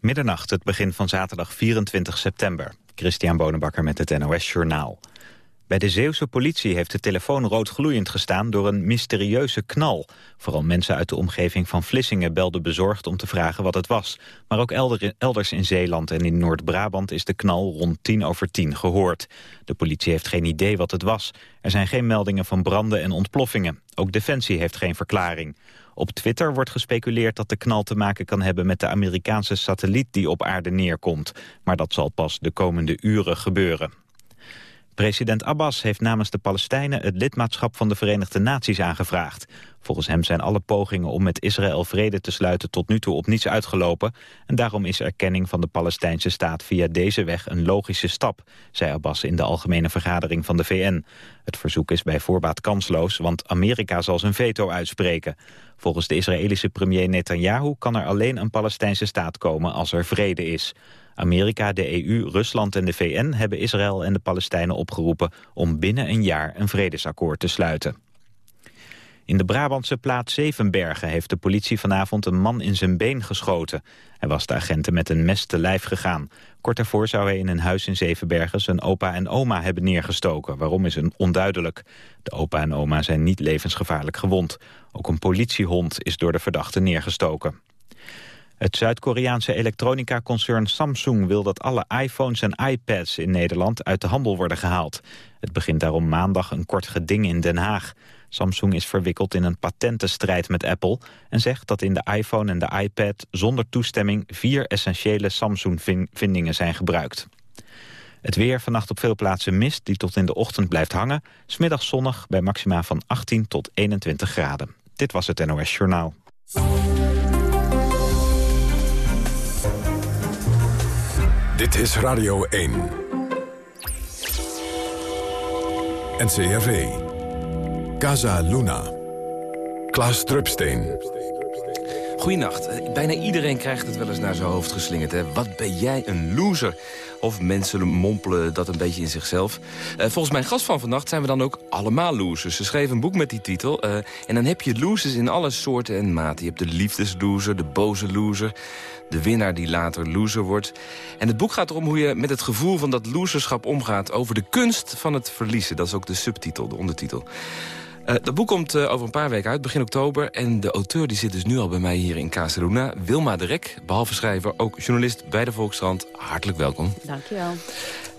Middernacht, het begin van zaterdag 24 september. Christian Bonenbakker met het NOS Journaal. Bij de Zeeuwse politie heeft de telefoon rood gloeiend gestaan door een mysterieuze knal. Vooral mensen uit de omgeving van Vlissingen belden bezorgd om te vragen wat het was. Maar ook elders in Zeeland en in Noord-Brabant is de knal rond tien over tien gehoord. De politie heeft geen idee wat het was. Er zijn geen meldingen van branden en ontploffingen. Ook Defensie heeft geen verklaring. Op Twitter wordt gespeculeerd dat de knal te maken kan hebben met de Amerikaanse satelliet die op aarde neerkomt. Maar dat zal pas de komende uren gebeuren. President Abbas heeft namens de Palestijnen het lidmaatschap van de Verenigde Naties aangevraagd. Volgens hem zijn alle pogingen om met Israël vrede te sluiten tot nu toe op niets uitgelopen. En daarom is erkenning van de Palestijnse staat via deze weg een logische stap, zei Abbas in de algemene vergadering van de VN. Het verzoek is bij voorbaat kansloos, want Amerika zal zijn veto uitspreken. Volgens de Israëlische premier Netanyahu kan er alleen een Palestijnse staat komen als er vrede is. Amerika, de EU, Rusland en de VN hebben Israël en de Palestijnen opgeroepen om binnen een jaar een vredesakkoord te sluiten. In de Brabantse plaats Zevenbergen heeft de politie vanavond een man in zijn been geschoten. Hij was de agenten met een mes te lijf gegaan. Kort daarvoor zou hij in een huis in Zevenbergen zijn opa en oma hebben neergestoken. Waarom is een onduidelijk. De opa en oma zijn niet levensgevaarlijk gewond. Ook een politiehond is door de verdachte neergestoken. Het Zuid-Koreaanse elektronica-concern Samsung wil dat alle iPhones en iPads in Nederland uit de handel worden gehaald. Het begint daarom maandag een kort geding in Den Haag. Samsung is verwikkeld in een patentenstrijd met Apple... en zegt dat in de iPhone en de iPad zonder toestemming... vier essentiële Samsung-vindingen zijn gebruikt. Het weer vannacht op veel plaatsen mist die tot in de ochtend blijft hangen. Smiddag zonnig bij maxima van 18 tot 21 graden. Dit was het NOS Journaal. Dit is Radio 1. NCRV. Casa Luna. Klaas Drupsteen. Goedenacht. Bijna iedereen krijgt het wel eens naar zijn hoofd geslingerd. Hè? Wat ben jij een loser? Of mensen mompelen dat een beetje in zichzelf. Uh, volgens mijn gast van vannacht zijn we dan ook allemaal losers. Ze schreef een boek met die titel. Uh, en dan heb je losers in alle soorten en maten. Je hebt de liefdesloser, de boze loser de winnaar die later loser wordt. En het boek gaat erom hoe je met het gevoel van dat loserschap omgaat... over de kunst van het verliezen. Dat is ook de subtitel, de ondertitel. Uh, dat boek komt uh, over een paar weken uit, begin oktober. En de auteur die zit dus nu al bij mij hier in Casaluna. Wilma de Rek, behalve schrijver, ook journalist bij de Volkskrant. Hartelijk welkom. Dankjewel.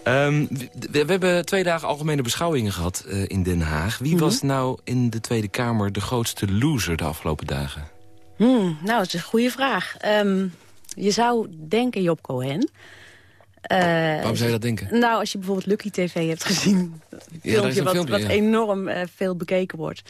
Um, we, we, hebben twee dagen algemene beschouwingen gehad uh, in Den Haag. Wie mm -hmm. was nou in de Tweede Kamer de grootste loser de afgelopen dagen? Hmm, nou, dat is een goede vraag. Um, je zou denken Job Cohen. Uh, Waarom zou je dat denken? Nou, als je bijvoorbeeld Lucky TV hebt gezien. Een ja, filmpje, wat, filmpje, wat ja. enorm uh, veel bekeken wordt.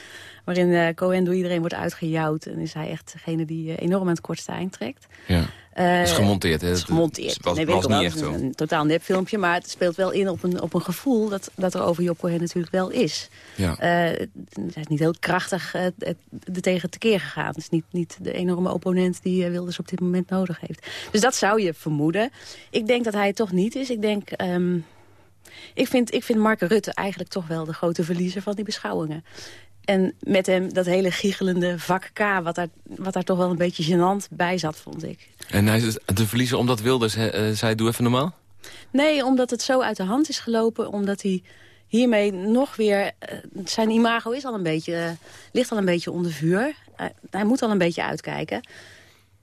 Waarin uh, Cohen door iedereen wordt uitgejouwd. En is hij echt degene die enorm aan het kortste eind trekt. Ja. Uh, is gemonteerd, hè? Het is gemonteerd. Het was, nee, was niet echt zo. Een, een totaal nepfilmpje, maar het speelt wel in op een, op een gevoel... dat, dat er over Job Cohen natuurlijk wel is. Ja. Hij is niet heel krachtig er tegen tekeer gegaan. Het is niet, niet de enorme opponent die Wilders op dit moment nodig heeft. Dus dat zou je vermoeden. Ik denk dat hij het toch niet is. Ik denk... Um, ik vind, ik vind Mark Rutte eigenlijk toch wel de grote verliezer van die beschouwingen. En met hem dat hele giechelende vak K, wat daar, wat daar toch wel een beetje gênant bij zat, vond ik. En hij is de verliezer omdat Wilders uh, zei, doe even normaal? Nee, omdat het zo uit de hand is gelopen. Omdat hij hiermee nog weer... Uh, zijn imago is al een beetje, uh, ligt al een beetje onder vuur. hij moet al een beetje uitkijken.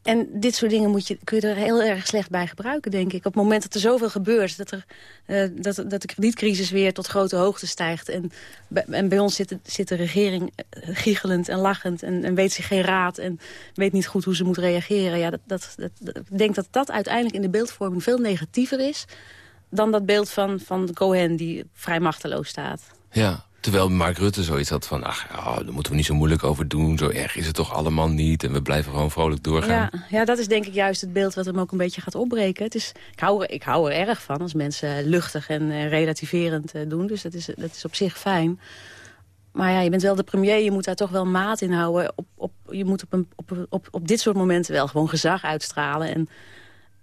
En dit soort dingen moet je, kun je er heel erg slecht bij gebruiken, denk ik. Op het moment dat er zoveel gebeurt, dat, er, uh, dat, dat de kredietcrisis weer tot grote hoogte stijgt... en, en bij ons zit, zit de regering giechelend en lachend en, en, weet zich geen raad... en weet niet goed hoe ze moet reageren. Ja, dat, dat, dat, ik denk dat dat uiteindelijk in de beeldvorming veel negatiever is... dan dat beeld van, van Cohen die vrij machteloos staat. Ja, Terwijl Mark Rutte zoiets had van... ach, daar moeten we niet zo moeilijk over doen. Zo erg is het toch allemaal niet. En we blijven gewoon vrolijk doorgaan. Ja, ja dat is denk ik juist het beeld wat hem ook een beetje gaat opbreken. Het is, ik, hou er, ik hou er erg van als mensen luchtig en uh, relativerend uh, doen. Dus dat is, dat is op zich fijn. Maar ja, je bent wel de premier, je moet daar toch wel maat in houden. Op, op, je moet op, een, op, op, op dit soort momenten wel gewoon gezag uitstralen. En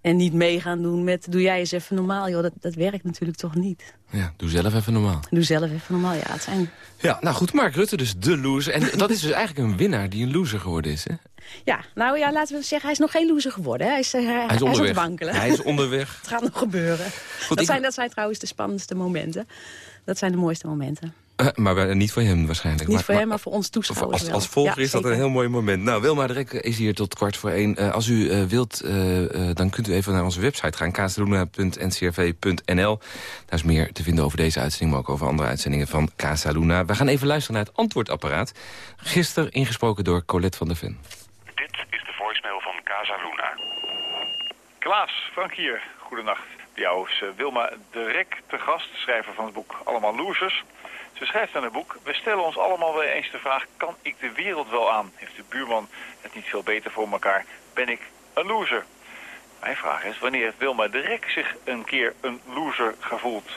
En niet mee gaan doen met, doe jij eens even normaal. Joh, dat, dat werkt natuurlijk toch niet. Ja, doe zelf even normaal. Doe zelf even normaal, ja. Het zijn... Ja, nou goed, Mark Rutte dus de loser. En dat is dus eigenlijk een winnaar die een loser geworden is, hè? Ja, nou ja, laten we zeggen, hij is nog geen loser geworden. Hij is, uh, hij, hij is onderweg. Hij is wankelen. Hij is onderweg. het gaat nog gebeuren. Goed, dat, zijn, dat zijn trouwens de spannendste momenten. Dat zijn de mooiste momenten. Uh, maar niet voor hem waarschijnlijk. Niet maar, voor hem, maar voor ons toeschouwers Als, als volger ja, is dat een heel mooi moment. Nou, Wilma Drek is hier tot kwart voor één. Uh, als u uh, wilt, dan kunt u even naar onze website gaan. casaluna.ncrv.nl Daar is meer te vinden over deze uitzending... maar ook over andere uitzendingen van Casa Luna. We gaan even luisteren naar het antwoordapparaat. Gisteren ingesproken door Colette van der Ven. Dit is de voicemail van Casa Luna. Klaas, Frank hier. Goedenacht. Bij jou is Wilma de Rek te gast, schrijver van het boek Allemaal Losers... Ze schrijft aan het boek, we stellen ons allemaal weer eens de vraag... kan ik de wereld wel aan? Heeft de buurman het niet veel beter voor elkaar? Ben ik een loser? Mijn vraag is, wanneer heeft Wilma de Rek zich een keer een loser gevoeld?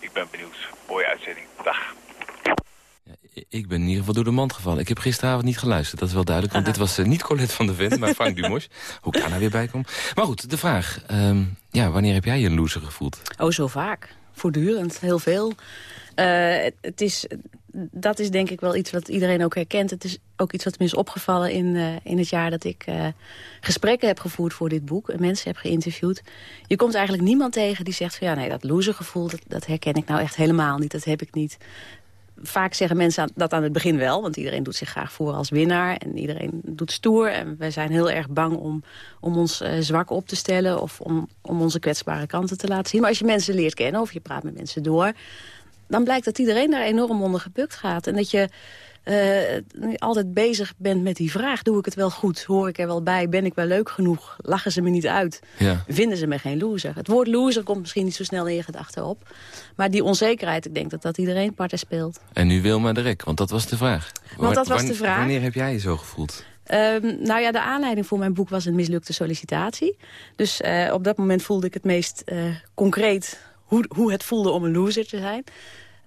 Ik ben benieuwd. Mooie uitzending. Dag. Ja, ik ben in ieder geval door de mand gevallen. Ik heb gisteravond niet geluisterd, dat is wel duidelijk. Want dit was uh, niet Colette van der Ven, maar Frank Dumos. Hoe ik daar nou weer bij kom. Maar goed, de vraag. Um, ja, wanneer heb jij je een loser gevoeld? Oh, zo vaak. Voortdurend. Heel veel. Uh, het is, dat is denk ik wel iets wat iedereen ook herkent. Het is ook iets wat me is opgevallen in, uh, in het jaar dat ik uh, gesprekken heb gevoerd voor dit boek. En mensen heb geïnterviewd. Je komt eigenlijk niemand tegen die zegt van ja nee, dat losergevoel, dat, dat herken ik nou echt helemaal niet. Dat heb ik niet. Vaak zeggen mensen dat aan het begin wel, want iedereen doet zich graag voor als winnaar. En iedereen doet stoer. En wij zijn heel erg bang om, om ons zwak op te stellen of om, om onze kwetsbare kanten te laten zien. Maar als je mensen leert kennen of je praat met mensen door dan blijkt dat iedereen daar enorm onder gebukt gaat. En dat je uh, altijd bezig bent met die vraag. Doe ik het wel goed? Hoor ik er wel bij? Ben ik wel leuk genoeg? Lachen ze me niet uit? Ja. Vinden ze me geen loser? Het woord loser komt misschien niet zo snel in je gedachten op. Maar die onzekerheid, ik denk dat dat iedereen parten speelt. En nu Wilma de Rek, want dat was de vraag. Want dat was de vraag. Wanneer heb jij je zo gevoeld? Um, nou ja, de aanleiding voor mijn boek was een mislukte sollicitatie. Dus uh, op dat moment voelde ik het meest uh, concreet hoe, hoe het voelde om een loser te zijn.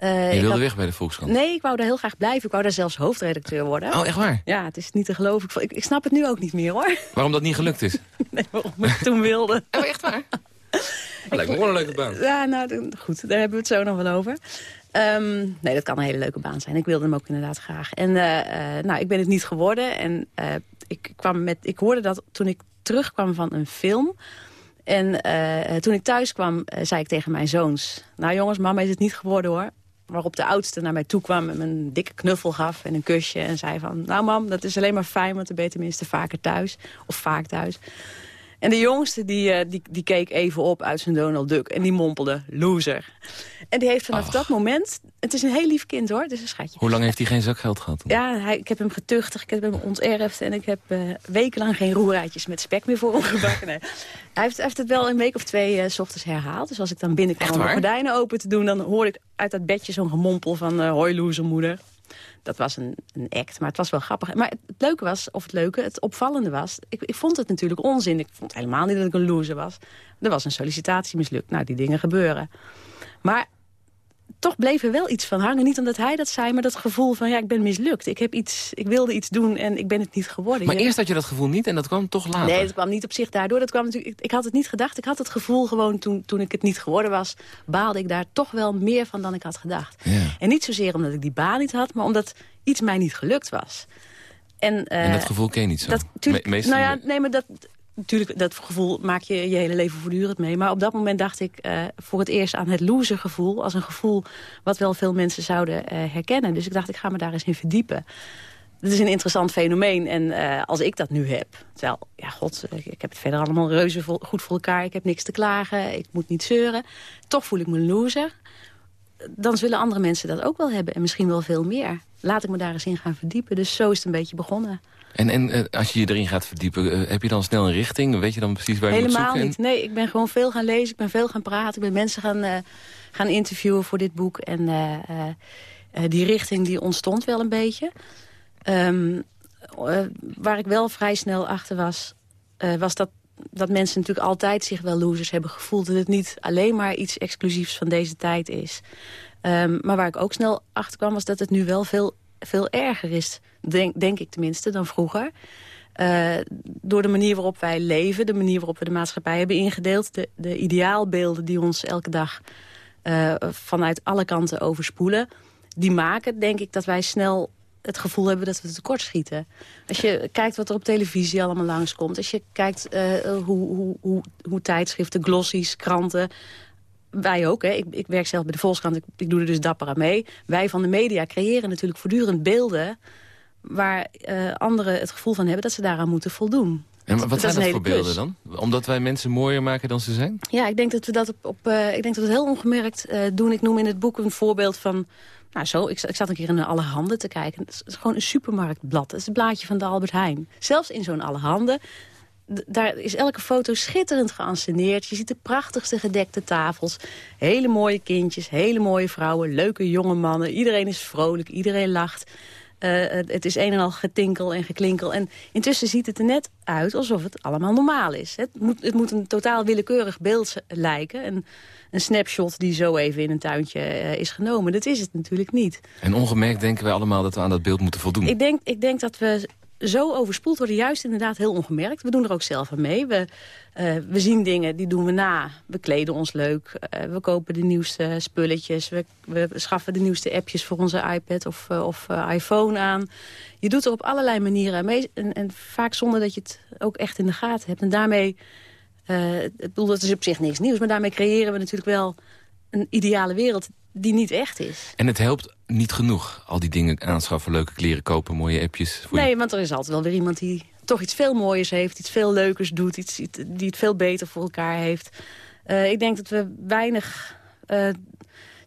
Uh, je wilde weg bij de Volkskrant? Nee, ik wou daar heel graag blijven. Ik wou daar zelfs hoofdredacteur worden. Oh, echt waar? Ja, het is niet te geloven. Ik, ik snap het nu ook niet meer, hoor. Waarom dat niet gelukt is? nee, waarom ik toen wilde. Oh, echt waar? Dat lijkt me wel een leuke baan. Ja, nou, goed. Daar hebben we het zo nog wel over. Um, nee, dat kan een hele leuke baan zijn. Ik wilde hem ook inderdaad graag. En uh, uh, nou, ik ben het niet geworden. En ik, kwam met, ik hoorde dat toen ik terugkwam van een film... En uh, toen ik thuis kwam, uh, zei ik tegen mijn zoons... nou jongens, mama is het niet geworden hoor. Waarop de oudste naar mij toe kwam en me een dikke knuffel gaf en een kusje. En zei van, nou mam, dat is alleen maar fijn, want dan ben je tenminste vaker thuis. Of vaak thuis. En de jongste die, uh, die, die keek even op uit zijn Donald Duck en die mompelde, loser. En die heeft vanaf Ach. dat moment, het is een heel lief kind hoor, het is een schatje. Hoe lang heeft hij geen zakgeld gehad? Ja, hij, ik heb hem getuchtigd, ik heb hem onterfd en ik heb uh, wekenlang geen roerijtjes met spek meer voor hem gebakken. Nee. Hij, heeft, hij heeft het wel een week of twee uh, s ochtends herhaald. Dus als ik dan binnenkwam om de gordijnen open te doen, dan hoorde ik uit dat bedje zo'n gemompel van uh, hoi loser moeder. Dat was een, een act, maar het was wel grappig. Maar het, leuke was, of het leuke, het opvallende was... Ik, ik vond het natuurlijk onzin. Ik vond helemaal niet dat ik een loser was. Er was een sollicitatie mislukt. Nou, die dingen gebeuren. Maar toch bleef er wel iets van hangen. Niet omdat hij dat zei, maar dat gevoel van... ja, ik ben mislukt. Ik, heb iets, ik wilde iets doen en ik ben het niet geworden. Maar eerst had je dat gevoel niet en dat kwam toch later? Nee, dat kwam niet op zich daardoor. Dat kwam natuurlijk, ik, ik had het niet gedacht. Ik had het gevoel gewoon toen, toen ik het niet geworden was... baalde ik daar toch wel meer van dan ik had gedacht. Ja. En niet zozeer omdat ik die baan niet had... maar omdat iets mij niet gelukt was. En, eh, En dat gevoel ken je niet zo? dat, tuurlijk, Me- meestal nou ja, nee, maar dat, natuurlijk, dat gevoel maak je je hele leven voortdurend mee. Maar op dat moment dacht ik eh, voor het eerst aan het losergevoel... als een gevoel wat wel veel mensen zouden eh, herkennen. Dus ik dacht, ik ga me daar eens in verdiepen. Het is een interessant fenomeen. En eh, als ik dat nu heb, terwijl, ja god, ik, heb het verder allemaal reuze goed voor elkaar. Ik heb niks te klagen, ik moet niet zeuren. Toch voel ik me loser. Dan zullen andere mensen dat ook wel hebben. En misschien wel veel meer. Laat ik me daar eens in gaan verdiepen. Dus zo is het een beetje begonnen. En, en eh, als je je erin gaat verdiepen, eh, heb je dan snel een richting? Weet je dan precies waar je moet Helemaal zoeken? niet. Nee, ik ben gewoon veel gaan lezen. Ik ben veel gaan praten. Ik ben mensen gaan, eh, gaan interviewen voor dit boek. En die richting die ontstond wel een beetje. Ehm, eh, waar ik wel vrij snel achter was... was dat, dat mensen natuurlijk altijd zich wel losers hebben gevoeld. En het niet alleen maar iets exclusiefs van deze tijd is. Ehm, maar waar ik ook snel achter kwam... was dat het nu wel veel, veel erger is. Denk, denk ik tenminste, dan vroeger. Uh, door de manier waarop wij leven, de manier waarop we de maatschappij hebben ingedeeld... de, de ideaalbeelden die ons elke dag uh, vanuit alle kanten overspoelen... die maken, denk ik, dat wij snel het gevoel hebben dat we tekort schieten. Als je kijkt wat er op televisie allemaal langskomt... als je kijkt uh, hoe, hoe, hoe, hoe tijdschriften, glossies, kranten wij ook, hè. Ik, ik, werk zelf bij de Volkskrant, ik, ik, doe er dus dapper aan mee. Wij van de media creëren natuurlijk voortdurend beelden... waar uh, anderen het gevoel van hebben dat ze daaraan moeten voldoen. En wat dat zijn dat voor beelden dan? Omdat wij mensen mooier maken dan ze zijn? Ja, ik denk dat we dat op, op uh, ik denk dat we het heel ongemerkt uh, doen. Ik noem in het boek een voorbeeld van... Nou zo, ik, ik zat een keer in alle handen te kijken. Het is gewoon een supermarktblad. Het is het blaadje van de Albert Heijn. Zelfs in zo'n alle handen daar is elke foto schitterend geanceneerd. Je ziet de prachtigste gedekte tafels. Hele mooie kindjes, hele mooie vrouwen, leuke jonge mannen. Iedereen is vrolijk, iedereen lacht. Uh, het is een en al getinkel en geklinkel. En intussen ziet het er net uit alsof het allemaal normaal is. Het moet, het moet een totaal willekeurig beeld lijken. En een snapshot die zo even in een tuintje uh, is genomen. Dat is het natuurlijk niet. En ongemerkt denken wij allemaal dat we aan dat beeld moeten voldoen. Ik denk, ik denk dat we zo overspoeld worden, juist inderdaad heel ongemerkt. We doen er ook zelf aan mee. We, uh, we zien dingen, die doen we na. We kleden ons leuk. Uh, we kopen de nieuwste spulletjes. We, we, schaffen de nieuwste appjes voor onze iPad of, uh, of iPhone aan. Je doet er op allerlei manieren mee. En, en, vaak zonder dat je het ook echt in de gaten hebt. En daarmee, ik bedoel, dat is op zich niks nieuws. Maar daarmee creëren we natuurlijk wel een ideale wereld die niet echt is. En het helpt niet genoeg, al die dingen aanschaffen, leuke kleren kopen, mooie appjes? Voor nee, je... want er is altijd wel weer iemand die toch iets veel mooiers heeft, iets veel leukers doet, iets, die het veel beter voor elkaar heeft. Uh, ik denk dat we weinig uh,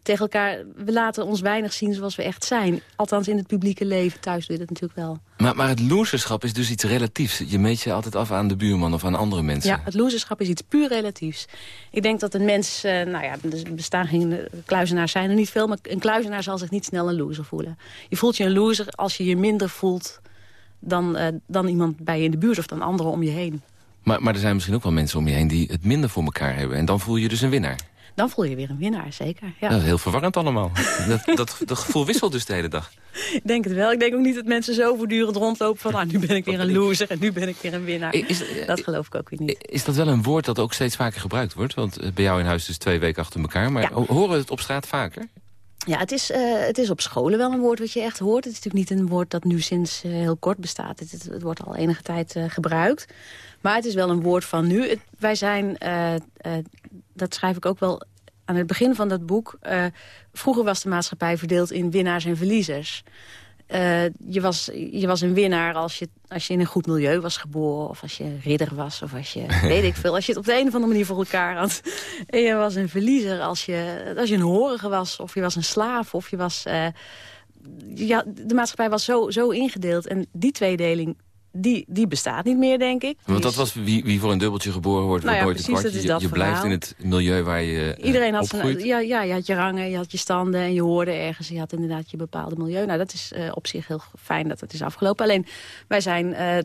tegen elkaar... We laten ons weinig zien zoals we echt zijn. Althans in het publieke leven. Thuis doe je dat natuurlijk wel. Maar, maar het loserschap is dus iets relatiefs. Je meet je altijd af aan de buurman of aan andere mensen. Ja, het loserschap is iets puur relatiefs. Ik denk dat een mens... Uh, nou ja, er bestaan geen kluizenaars zijn er niet veel... maar een kluizenaar zal zich niet snel een loser voelen. Je voelt je een loser als je je minder voelt... dan, uh, dan iemand bij je in de buurt of dan anderen om je heen. Maar, maar er zijn misschien ook wel mensen om je heen die het minder voor elkaar hebben. En dan voel je dus een winnaar dan voel je weer een winnaar, zeker. Ja. Dat is heel verwarrend allemaal. dat, dat, dat gevoel wisselt dus de hele dag. Ik denk het wel. Ik denk ook niet dat mensen zo voortdurend rondlopen van... Ah, nu ben ik weer een loser en nu ben ik weer een winnaar. Is, dat geloof ik ook weer niet. Is dat wel een woord dat ook steeds vaker gebruikt wordt? Want eh, bij jou in huis dus twee weken achter elkaar. Maar ja. horen we het op straat vaker? Ja, het is, uh, het is op scholen wel een woord wat je echt hoort. Het is natuurlijk niet een woord dat nu sinds uh, heel kort bestaat. Het, het, het, wordt al enige tijd uh, gebruikt. Maar het is wel een woord van nu. Het, wij zijn, dat schrijf ik ook wel aan het begin van dat boek... Uh, vroeger was de maatschappij verdeeld in winnaars en verliezers. Je, was, je was een winnaar als je, als je in een goed milieu was geboren... of als je ridder was, of als je, weet ik veel... als je het op de een of andere manier voor elkaar had. En je was een verliezer als je, als je een horige was... of je was een slaaf, of je was... Ja, de maatschappij was zo, zo ingedeeld. En die tweedeling die, die bestaat niet meer, denk ik. Want dat was wie, wie voor een dubbeltje geboren wordt, nou ja, nooit precies, een kwartje. Je, je blijft in het milieu waar je uh, Iedereen had zijn, ja, ja, je had je rangen, je had je standen en je hoorde ergens. Je had inderdaad je bepaalde milieu. Nou, dat is uh, op zich heel fijn dat het is afgelopen. Alleen, wij zijn, uh,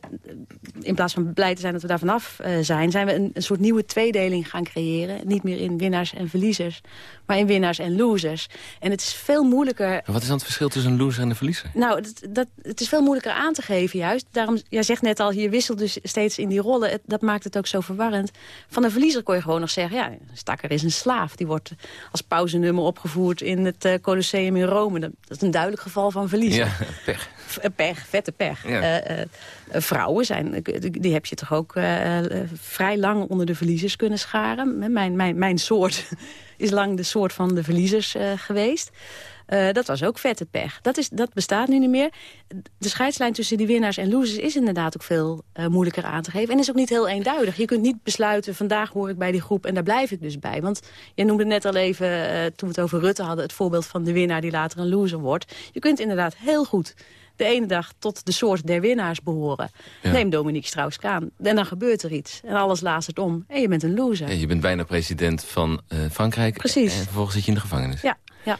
in plaats van blij te zijn dat we daar vanaf zijn... zijn we een, een, soort nieuwe tweedeling gaan creëren. Niet meer in winnaars en verliezers, maar in winnaars en losers. En het is veel moeilijker... wat is dan het verschil tussen een loser en een verliezer? Nou, dat, dat, het is veel moeilijker aan te geven juist. Daarom jij zegt net al, je wisselt dus steeds in die rollen. dat maakt het ook zo verwarrend. Van een verliezer kon je gewoon nog zeggen... ja, Stakker is een slaaf. Die wordt als pauzenummer opgevoerd in het uh, Colosseum in Rome. Dat, is een duidelijk geval van verliezer. Ja, pech. Eh, pech, vette pech. Ja. Uh, vrouwen zijn, die heb je toch ook vrij lang onder de verliezers kunnen scharen. Mijn, mijn, mijn soort is lang de soort van de verliezers geweest. Uh, dat was ook vette pech. Dat, is, dat bestaat nu niet meer. De scheidslijn tussen die winnaars en losers is inderdaad ook veel uh, moeilijker aan te geven. En is ook niet heel eenduidig. Je kunt niet besluiten, vandaag hoor ik bij die groep en daar blijf ik dus bij. Want je noemde net al even, uh, toen we het over Rutte hadden... het voorbeeld van de winnaar die later een loser wordt. Je kunt inderdaad heel goed de ene dag tot de soort der winnaars behoren. Ja. Neem Dominique Strauss-Kaan. En dan gebeurt er iets. En alles laat het om. En je bent een loser. Ja, je bent bijna president van uh, Frankrijk. Precies. En vervolgens zit je in de gevangenis. Ja, ja.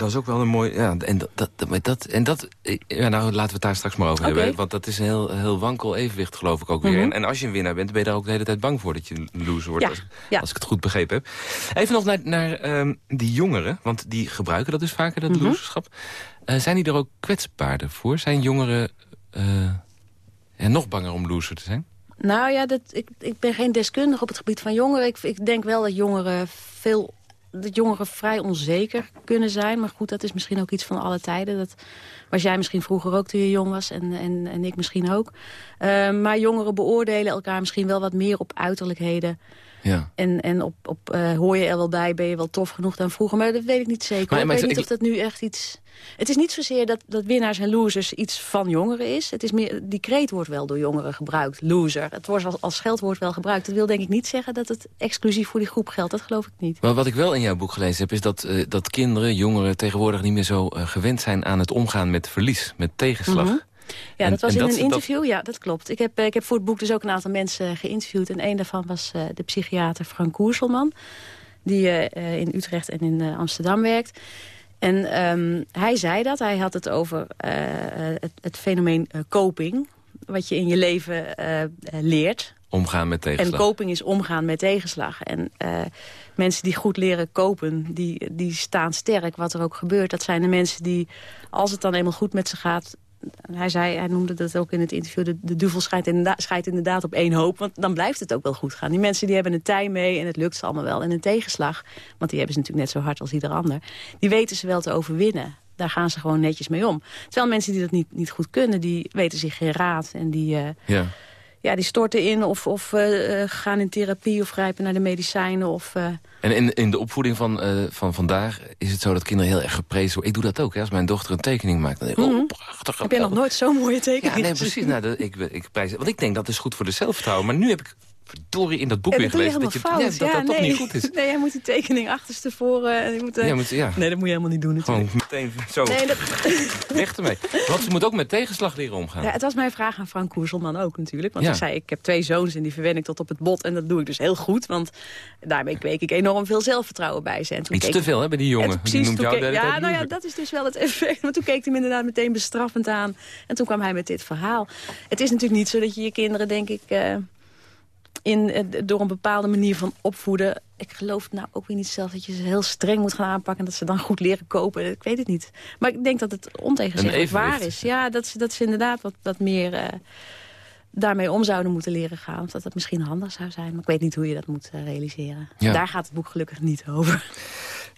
Dat is ook wel een mooi... Ja, en dat, dat, dat, en dat ja, nou, laten we het daar straks maar over okay. hebben. Want dat is een heel, heel wankel evenwicht, geloof ik ook weer. Mm -hmm. en, en, als je een winnaar bent, ben je daar ook de hele tijd bang voor... dat je een loser wordt, ja, als, ja. als, ik het goed begrepen heb. Even nog naar, naar um, die jongeren, want die gebruiken dat dus vaker, dat mm -hmm. loserschap. Uh, zijn die er ook kwetsbaarder voor? Zijn jongeren... Uh, En nog banger om loser te zijn? Nou ja, dat, ik, ik ben geen deskundige op het gebied van jongeren. Ik, ik denk wel dat jongeren veel dat jongeren vrij onzeker kunnen zijn. Maar goed, dat is misschien ook iets van alle tijden. Dat was jij misschien vroeger ook toen je jong was en, en, en ik misschien ook. Uh, maar jongeren beoordelen elkaar misschien wel wat meer op uiterlijkheden ja. En, en op, op uh, hoor je er wel bij, ben je wel tof genoeg dan vroeger. Maar dat weet ik niet zeker. Maar, maar ik weet niet of dat nu echt iets... Het is niet zozeer dat, dat winnaars en losers iets van jongeren is. Het is meer, die kreet wordt wel door jongeren gebruikt, loser. Het wordt als, als scheldwoord wel gebruikt. Dat wil denk ik niet zeggen dat het exclusief voor die groep geldt. Dat geloof ik niet. Maar wat ik wel in jouw boek gelezen heb... is dat, uh, dat kinderen, jongeren tegenwoordig niet meer zo uh, gewend zijn... aan het omgaan met verlies, met tegenslag. Mm -hmm. Ja, dat was in een interview. Ja, dat klopt. Ik heb, ik heb voor het boek dus ook een aantal mensen geïnterviewd. En een daarvan was uh, de psychiater Frank Koerselman. Die in Utrecht en in Amsterdam werkt. En um, hij zei dat. Hij had het over het, het, fenomeen coping. Wat je in je leven leert. Omgaan met tegenslag. En coping is omgaan met tegenslag. En mensen die goed leren kopen, die, die staan sterk wat er ook gebeurt. Dat zijn de mensen die, als het dan eenmaal goed met ze gaat hij, zei, hij noemde dat ook in het interview... de, de duvel schijnt inderdaad, inderdaad op één hoop. Want dan blijft het ook wel goed gaan. Die mensen die hebben een tij mee en het lukt ze allemaal wel. En een tegenslag, want die hebben ze natuurlijk net zo hard als ieder ander... die weten ze wel te overwinnen. Daar gaan ze gewoon netjes mee om. Terwijl mensen die dat niet, niet goed kunnen, die weten zich geen raad. En die... Uh, ja ja, die storten in of, of uh, gaan in therapie of grijpen naar de medicijnen. Of, uh... En in, in de opvoeding van, uh, van vandaag is het zo dat kinderen heel erg geprezen worden. Ik doe dat ook, hè, als mijn dochter een tekening maakt. Dan denk ik, oh, mhm. prachtig. Heb je nog nooit zo'n mooie tekening Ja, nee, precies. Nou, dat, ik, ik prijs, want ik denk dat is goed voor de zelfvertrouwen. Maar nu heb ik verdorie in dat boek weer gelezen. Dat, je, fout. Ja, dat, dat, nee. toch niet goed is. Nee, jij moet die tekening achterstevoren. En je moet, uh... ja, moet, ja. Nee, dat moet je helemaal niet doen natuurlijk. Gewoon meteen zo nee, dat... weg ermee. Want ze moet ook met tegenslag leren omgaan. Ja, het was mijn vraag aan Frank Koerselman ook natuurlijk. Want ik zei, ik heb twee zoons en die verwen ik tot op het bot. En dat doe ik dus heel goed. Want daarmee kweek ik enorm veel zelfvertrouwen bij ze. En Iets te veel hè, bij die jongen. precies, die noemt jou ja, nou ja, dat is dus wel het effect. Maar toen keek hij hem inderdaad meteen bestraffend aan. En toen kwam hij met dit verhaal. Het is natuurlijk niet zo dat je je kinderen, denk ik... Uh, in, eh, door een bepaalde manier van opvoeden. Ik geloof nou ook weer niet zelf dat je ze heel streng moet gaan aanpakken... en dat ze dan goed leren kopen. Ik weet het niet. Maar ik denk dat het ontegenzeggelijk waar is. Ja, dat ze, dat ze inderdaad wat, wat meer uh, daarmee om zouden moeten leren gaan. Of dat dat misschien handig zou zijn. Maar ik weet niet hoe je dat moet uh, realiseren. Ja. Daar gaat het boek gelukkig niet over.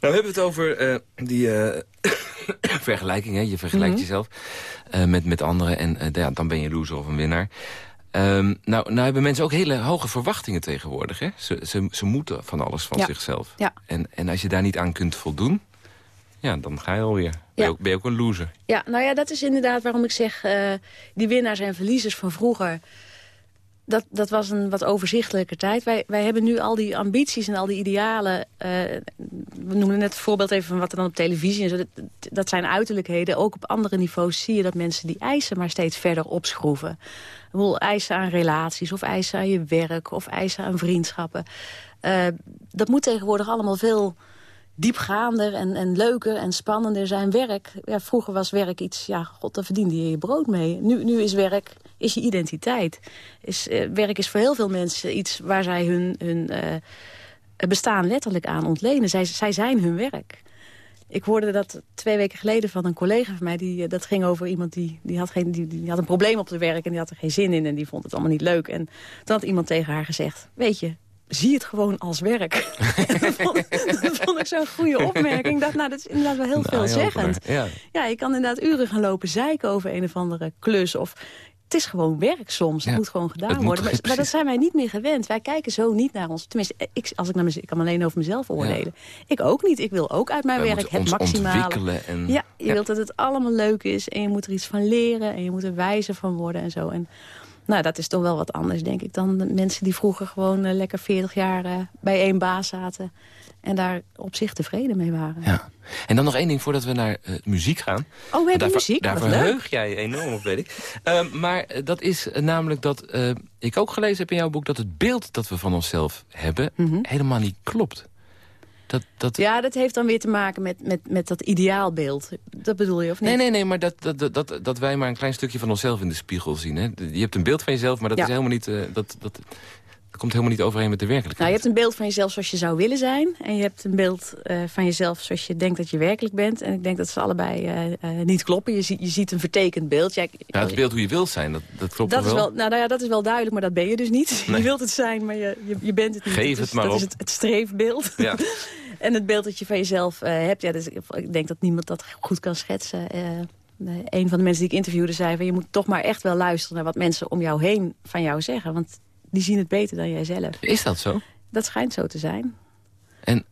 Nou, we hebben het over die vergelijking. Hè? Je vergelijkt mm -hmm. jezelf met, met anderen en ja, dan ben je loser of een winnaar. Um, nou, nou hebben mensen ook hele hoge verwachtingen tegenwoordig. Hè? Ze, ze, ze moeten van alles van ja. zichzelf. Ja. En, en als je daar niet aan kunt voldoen, ja, dan ga je alweer. Ben, ja. je ook, ben je ook een loser. Ja, nou ja, dat is inderdaad waarom ik zeg... Uh, die winnaars en verliezers van vroeger... Dat, dat was een wat overzichtelijker tijd. Wij, wij hebben nu al die ambities en al die idealen. Uh, we noemen net het voorbeeld even van wat er dan op televisie is. Dat, dat zijn uiterlijkheden. Ook op andere niveaus zie je dat mensen die eisen maar steeds verder opschroeven. Wil eisen aan relaties of eisen aan je werk of eisen aan vriendschappen. Uh, dat moet tegenwoordig allemaal veel diepgaander en, en leuker en spannender zijn. Werk, ja, vroeger was werk iets, ja, god, daar verdiende je je brood mee. Nu, nu is werk is je identiteit. Is, uh, werk is voor heel veel mensen iets waar zij hun, hun uh, bestaan letterlijk aan ontlenen. Zij, zij zijn hun werk. Ik hoorde dat twee weken geleden van een collega van mij. Die, dat ging over iemand die, die, had geen, die, die had een probleem op het werk... en die had er geen zin in en die vond het allemaal niet leuk. En toen had iemand tegen haar gezegd... weet je, zie het gewoon als werk. dat, vond, dat vond ik zo'n goede opmerking. Ik dacht, nou, dat is inderdaad wel heel nou, veelzeggend. Ja. ja, je kan inderdaad uren gaan lopen zeiken over een of andere klus. Of het is gewoon werk soms. Het moet gewoon gedaan moet, worden. Maar, maar, dat zijn wij niet meer gewend. Wij kijken zo niet naar ons. Tenminste, ik, als ik, naar mezelf, ik kan alleen over mezelf oordelen. Ja. Ik ook niet. Ik wil ook uit mijn wij werk het maximale. En, ja, je ja. wilt dat het allemaal leuk is. En je moet er iets van leren. En je moet er wijzer van worden en zo. En nou, dat is toch wel wat anders, denk ik, dan de mensen die vroeger gewoon uh, lekker 40 jaar uh, bij één baas zaten. En daar op zich tevreden mee waren. Ja. En dan nog één ding voordat we naar uh, muziek gaan. Oh, we hebben daar, muziek? Daar verheug jij enorm op, weet ik. Uh, maar dat is namelijk dat ik ook gelezen heb in jouw boek... dat het beeld dat we van onszelf hebben mm -hmm. helemaal niet klopt. Dat, dat... Ja, dat heeft dan weer te maken met, met, met dat ideaalbeeld. Dat bedoel je, of niet? Nee, nee, nee, maar dat, dat, dat, dat wij maar een klein stukje van onszelf in de spiegel zien. Hè? Je hebt een beeld van jezelf, maar dat ja. is helemaal niet... Uh, dat, dat, Dat komt helemaal niet overeen met de Nou, werkelijkheid. je hebt een beeld van jezelf zoals je zou willen zijn. En je hebt een beeld eh, van jezelf zoals je denkt dat je werkelijk bent. En ik denk dat ze allebei eh, eh, niet kloppen. Je, ziet je ziet een vertekend beeld. Jij, Ja, het beeld hoe je wilt zijn, dat, dat klopt dat toch is wel? wel, nou, nou ja, dat is wel duidelijk, maar dat ben je dus niet. Nee. Je wilt het zijn, maar je, je, je bent het niet. Geef Dat het is- maar dat op. is het, het streefbeeld. Ja. en het beeld dat je van jezelf eh, hebt. Ja, dus ik denk dat niemand dat goed kan schetsen. Eh, eh, een van de mensen die ik interviewde zei... Van, je moet toch maar echt wel luisteren naar wat mensen om jou heen van jou zeggen. Want die zien het beter dan jijzelf. Is dat zo? Dat schijnt zo te zijn. En,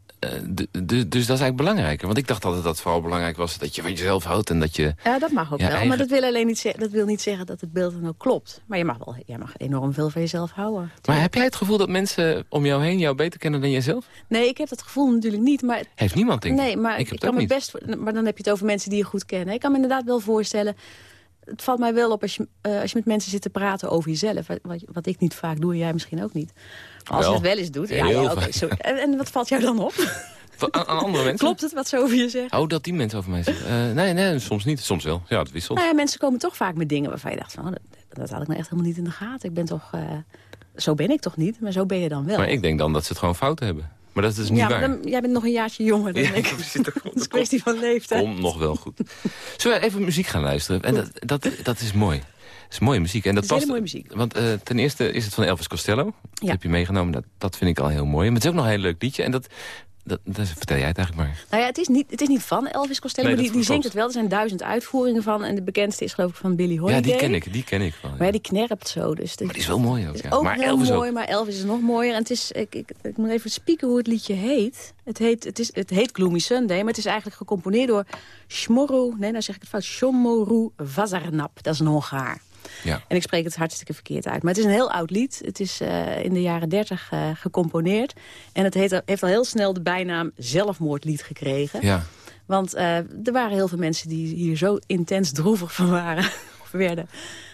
d- dus dat is eigenlijk belangrijker. Want ik dacht altijd dat het vooral belangrijk was dat je van jezelf houdt... en dat je... Ja, dat mag ook wel. eigen- Maar dat wil, alleen niet zeggen, dat wil niet zeggen dat het beeld dan ook klopt. Maar je mag, wel, jij mag enorm veel van jezelf houden. Maar heb jij het gevoel dat mensen om jou heen jou beter kennen dan jijzelf? Nee, ik heb dat gevoel natuurlijk niet. Maar Heeft niemand, denk ik. Nee, maar ik kan me niet. best... voor- Maar dan heb je het over mensen die je goed kennen. Ik kan me inderdaad wel voorstellen... Het valt mij wel op als je, eh, als je met mensen zit te praten over jezelf. Wat, wat- ik niet vaak doe en jij misschien ook niet. Maar als Wel. je het wel eens doet... Ja, ja, sorry. En, en wat valt jou dan op? Van- Aan, aan andere mensen? Klopt het wat ze over je zeggen? Oh, dat die mensen over mij zeggen. Eh, nee, nee, soms niet. Soms wel. Ja, het wisselt. Nou ja, mensen komen toch vaak met dingen waarvan je dacht... Van, oh, dat, dat had ik nou echt helemaal niet in de gaten. Ik ben toch... eh, zo ben ik toch niet, maar zo ben je dan wel. Maar ik denk dan dat ze het gewoon fouten hebben. Maar dat is dus niet ja, waar. dan, jij bent nog een jaartje jonger dan Ja, ik. precies, dat Het is een kwestie van leeftijd. Komt nog wel goed. Zullen we even muziek gaan luisteren? En dat, dat, dat is mooi. Dat is mooie muziek. En dat Het is past, hele mooie muziek. Want eh, ten eerste is het van Elvis Costello. Dat heb je meegenomen. Dat, dat vind ik al heel mooi. Maar het is ook nog een heel leuk liedje. En dat, dat, dat vertel jij het eigenlijk maar. Nou ja, het is niet, het is niet van Elvis Costello, Nee, maar die, die zingt het wel. Er zijn duizend uitvoeringen van. En de bekendste is geloof ik van Billy Holiday. Ja, die ken ik. Die ken ik wel. ja. Maar ja, die knerpt zo. Dus Maar die is wel mooi ook. Ja. ook maar heel Elvis mooi, ook. maar Elvis is nog mooier. En het is, ik, ik, ik moet even spieken hoe het liedje heet. Het heet, het is, het heet Gloomy Sunday, maar het is eigenlijk gecomponeerd door Shmoru, nee, nou zeg ik het fout, Shomoru Vazarnap. Dat is een Hongaar. Ja. En ik spreek het hartstikke verkeerd uit. Maar het is een heel oud lied. Het is eh, in de jaren dertig eh, gecomponeerd. En het heet, heeft al heel snel de bijnaam zelfmoordlied gekregen. ja. Want eh, er waren heel veel mensen die hier zo intens droevig van waren, of werden,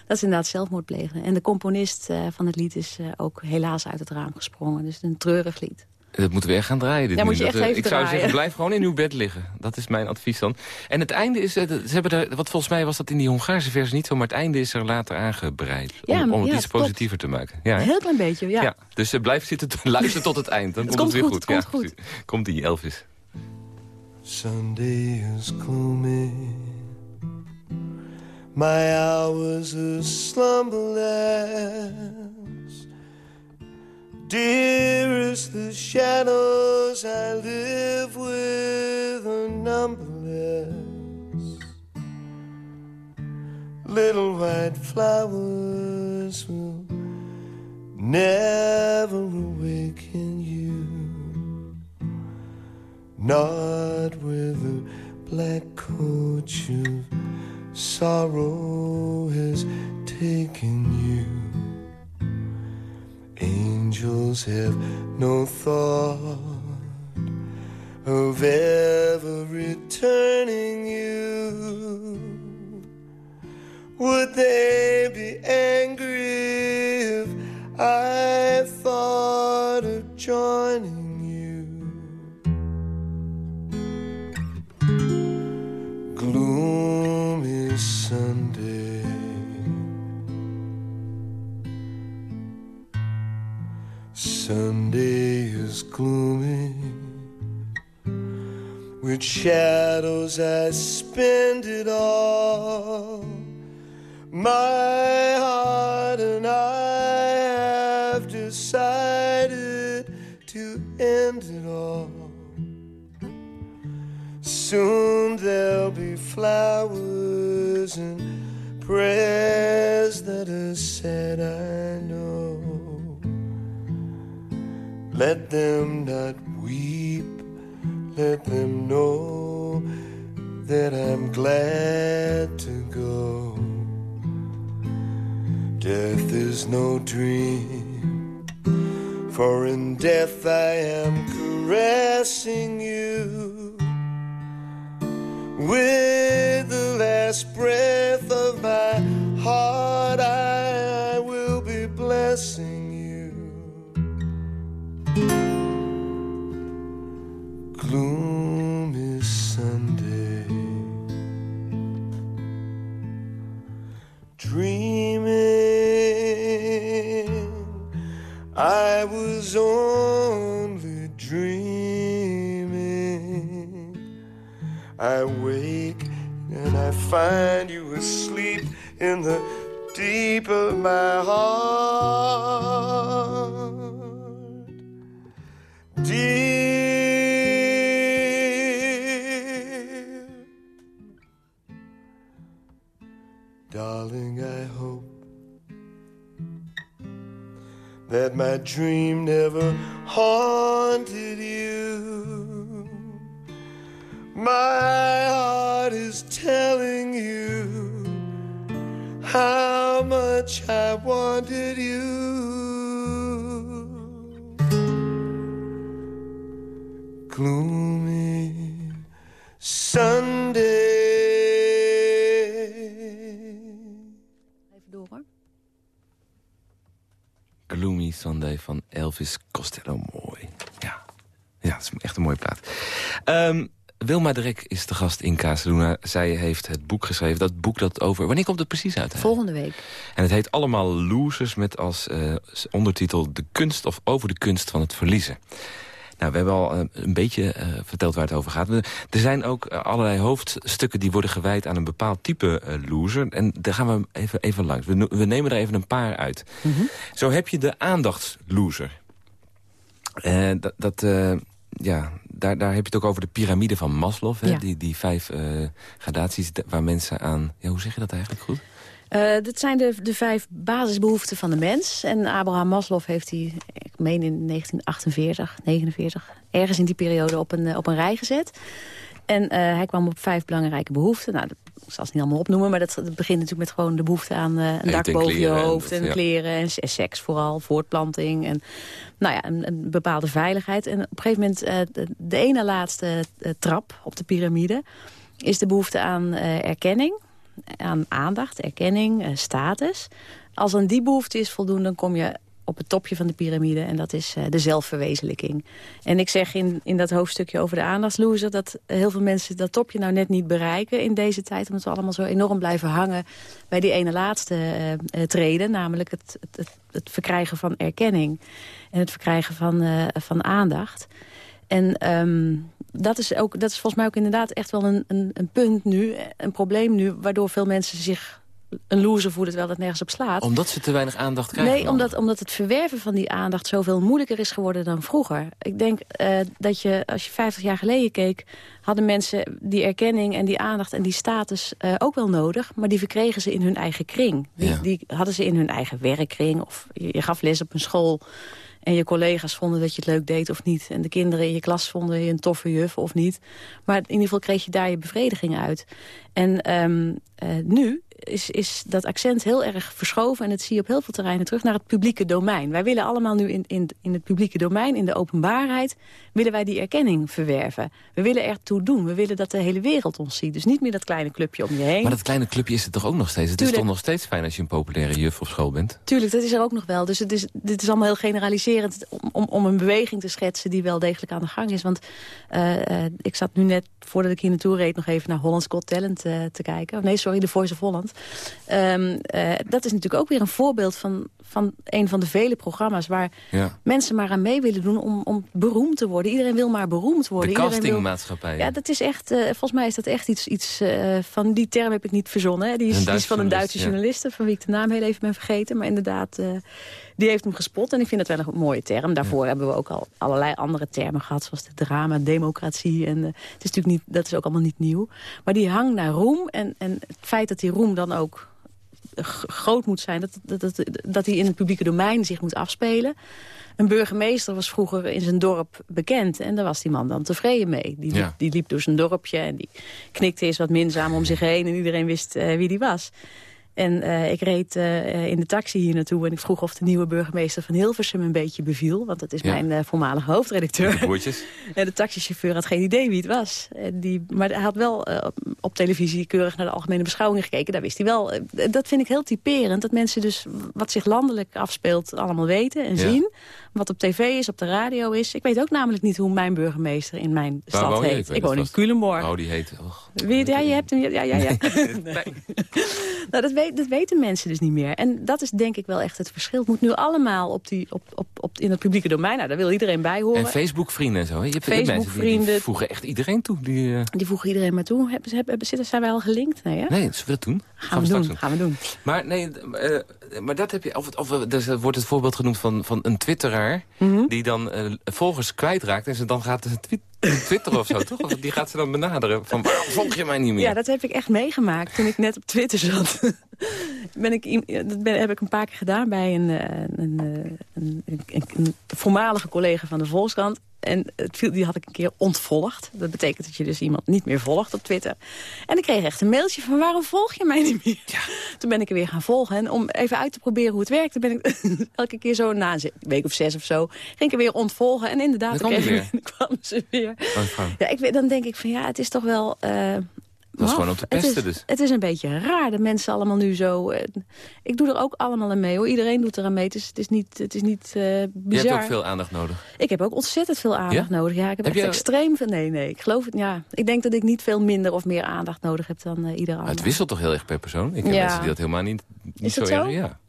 dat ze inderdaad zelfmoord pleegden. En de componist van het lied is ook helaas uit het raam gesprongen. Dus een treurig lied. Dat moeten we echt gaan draaien. Dit Ja, nu. moet je Dat, echt eh, even ik zou zeggen, blijf gewoon in uw bed liggen. Dat is mijn advies dan. En het einde is, eh, ze hebben er, wat volgens mij was dat in die Hongaarse versie niet zo, maar het einde is er later aangebreid. Ja, om, om het ja, iets klopt. positiever te maken. Ja, Een heel klein beetje, ja. ja. Dus eh, blijf zitten, luister tot het eind. Dan Het komt het weer goed, goed. het komt ja, Komt die Elvis. Sunday is gloomy. My hours are slumberless. Dearest, the shadows I live with are numberless. Little white flowers will never awaken you not with the black coach of sorrow has taken you. Angels have no thought of ever returning you. Would they be angry if I thought of joining gloomy. With shadows I spend it all. My heart and I have decided to end it all. Soon there'll be flowers and prayers that are said, I know. Let them not weep, let them know that I'm glad to go. Death is no dream, for in death I am caressing you. With the last breath of my heart, I will be blessing you. Gloomy Sunday, dreaming I was only dreaming. I wake and I find you asleep in the deep of my heart. Casaluna. Zij heeft het boek geschreven. Dat boek dat over... Wanneer komt het precies uit? hè? Volgende week. En het heet allemaal Losers met als eh, ondertitel... De kunst of over de kunst van het verliezen. Nou, we hebben al eh, een beetje eh, verteld waar het over gaat. Er zijn ook allerlei hoofdstukken die worden gewijd aan een bepaald type loser. En daar gaan we even, even langs. We, we nemen er even een paar uit. Zo heb je de aandachtsloser. Dat, dat, ja, daar, daar heb je het ook over de piramide van Maslow. Hè? Ja. Die, die vijf eh, gradaties waar mensen aan... Ja, hoe zeg je dat eigenlijk goed? Eh, dit zijn de, de vijf basisbehoeften van de mens. En Abraham Maslow heeft die, ik meen in 1948, 49... ergens in die periode op een, eh, op een rij gezet. En eh, hij kwam op vijf belangrijke behoeften. Nou, dat, ik zal ze niet allemaal opnoemen, maar dat, dat begint natuurlijk met gewoon de behoefte aan eh, een dak en boven je en hoofd dat, en ja. kleren en, seks vooral, voortplanting en nou ja, een, een bepaalde veiligheid. En op een gegeven moment, eh, de, de ene laatste trap op de piramide is de behoefte aan erkenning, aan aandacht, erkenning, status. Als aan die behoefte is voldoen, dan kom je op het topje van de piramide. En dat is eh, de zelfverwezenlijking. En ik zeg in, in dat hoofdstukje over de aandachtsloser... dat heel veel mensen dat topje nou net niet bereiken in deze tijd. Omdat we allemaal zo enorm blijven hangen bij die ene laatste eh, eh, treden. Namelijk het, het, het, verkrijgen van erkenning. En het verkrijgen van, van aandacht. En ehm, dat, is ook, dat is volgens mij ook inderdaad echt wel een, een, een punt nu. Een probleem nu, waardoor veel mensen zich een loser voelen... terwijl dat nergens op slaat. Omdat ze te weinig aandacht krijgen? Nee, omdat, omdat het verwerven van die aandacht zoveel moeilijker is geworden dan vroeger. Ik denk eh, dat je, als je 50 jaar geleden keek... hadden mensen die erkenning en die aandacht en die status eh, ook wel nodig... maar die verkregen ze in hun eigen kring. Die, Ja. die hadden ze in hun eigen werkkring. Of je, je gaf les op een school... En je collega's vonden dat je het leuk deed of niet. En de kinderen in je klas vonden je een toffe juf of niet. Maar in ieder geval kreeg je daar je bevrediging uit. En ehm, eh, nu is, is dat accent heel erg verschoven... en dat zie je op heel veel terreinen terug naar het publieke domein. Wij willen allemaal nu in, in, in het publieke domein, in de openbaarheid... willen wij die erkenning verwerven. We willen ertoe doen. We willen dat de hele wereld ons ziet. Dus niet meer dat kleine clubje om je heen. Maar dat kleine clubje is het toch ook nog steeds? Het Tuurlijk. is toch nog steeds fijn als je een populaire juf op school bent? Tuurlijk, dat is er ook nog wel. Dus het is, dit is allemaal heel generaliserend om, om, om een beweging te schetsen die wel degelijk aan de gang is. Want eh, eh, ik zat nu net, voordat ik hier naartoe reed, nog even naar Holland's Got Talent eh, te kijken. Nee, sorry, The Voice of Holland. Ehm, eh, dat is natuurlijk ook weer een voorbeeld van, van een van de vele programma's waar Ja. mensen maar aan mee willen doen om, om beroemd te worden. Iedereen wil maar beroemd De worden. Wil- castingmaatschappij. ja, dat is echt, eh, volgens mij is dat echt iets, iets eh, van die term heb ik niet verzonnen. Hè. Die, is, die van een Duitse ja. journaliste, van wie ik de naam heel even ben vergeten. Maar inderdaad, die heeft hem gespot. En ik vind dat wel een mooie term. Daarvoor hebben we ook al allerlei andere termen gehad, zoals de drama, democratie. En, eh, het is natuurlijk niet, dat is ook allemaal niet nieuw. Maar die hangt naar roem. En, en het feit dat die roem dan ook groot moet zijn, dat, dat, dat, dat die in het publieke domein zich moet afspelen. Een burgemeester was vroeger in zijn dorp bekend. En daar was die man dan tevreden mee. Die, Ja. liep, die liep door zijn dorpje en die knikte eens wat minzaam om zich heen. En iedereen wist eh, wie die was. En eh, ik reed eh, in de taxi hier naartoe en ik vroeg of de nieuwe burgemeester van Hilversum een beetje beviel. Want dat is Ja. mijn eh, voormalige hoofdredacteur. En de taxichauffeur had geen idee wie het was. En die, maar hij had wel op- televisie keurig naar de algemene beschouwingen gekeken. Daar wist hij wel. Dat vind ik heel typerend. Dat mensen dus wat zich landelijk afspeelt allemaal weten en Ja. zien. Wat op tv is, op de radio is. Ik weet ook namelijk niet hoe mijn burgemeester in mijn Waar stad heet. Ik woon in. Culemborg. Oh, die heet... och. Wie, ja, je hebt hem. Ja, ja, ja. nou, dat, weet, dat weten mensen dus niet meer. En dat is denk ik wel echt het verschil. Het moet nu allemaal op die, op, op, op, in het publieke domein. Nou, daar wil iedereen bij horen. En Facebook-vrienden en zo. hè? Je hebt die, die Facebook-vrienden. voegen echt iedereen toe. Die, eh, Die voegen iedereen maar toe. Hebben, zitten, zijn wij al gelinkt? Nee, hè? Nee, zullen we dat doen? Gaan we straks doen, gaan we doen. Maar nee, eh, maar dat heb je. Of, of er wordt het voorbeeld genoemd van, van een twitteraar Mhm. die dan eh, volgers kwijtraakt en ze dan gaat twi twitteren of zo, toch? Of die gaat ze dan benaderen van waarom volg je mij niet meer? Ja, dat heb ik echt meegemaakt toen ik net op Twitter zat. ben ik, dat ben, heb ik een paar keer gedaan bij een, eh, eh, een, een, een voormalige collega van de Volkskrant. En het viel, die had ik een keer ontvolgd. Dat betekent dat je dus iemand niet meer volgt op Twitter. En ik kreeg echt een mailtje van waarom volg je mij niet meer? Toen ben ik er weer gaan volgen. En om even uit te proberen hoe het werkte... ben ik elke keer zo na een week of zes of zo... ging ik er weer ontvolgen. En inderdaad, Dan kwam ze weer. Oh. Ja, ik, dan denk ik van ja, het is toch wel... eh, Dat is maf. gewoon om te Het is- pesten dus. Het is een beetje raar dat mensen allemaal nu zo... eh, ik doe er ook allemaal aan mee hoor. Iedereen doet er aan mee. Het is, het is niet, het is niet eh Je bizar. hebt ook veel aandacht nodig. Ik heb ook ontzettend veel aandacht Ja? nodig. Ja, ik heb, Heb echt je- extreem veel... Nee, nee, ik geloof het. Ja, ik denk dat ik niet veel minder of meer aandacht nodig heb dan eh ieder ander. het wisselt toch heel erg per persoon? Ik heb Ja. mensen die dat helemaal niet, niet Is zo dat zo? erg... Ja.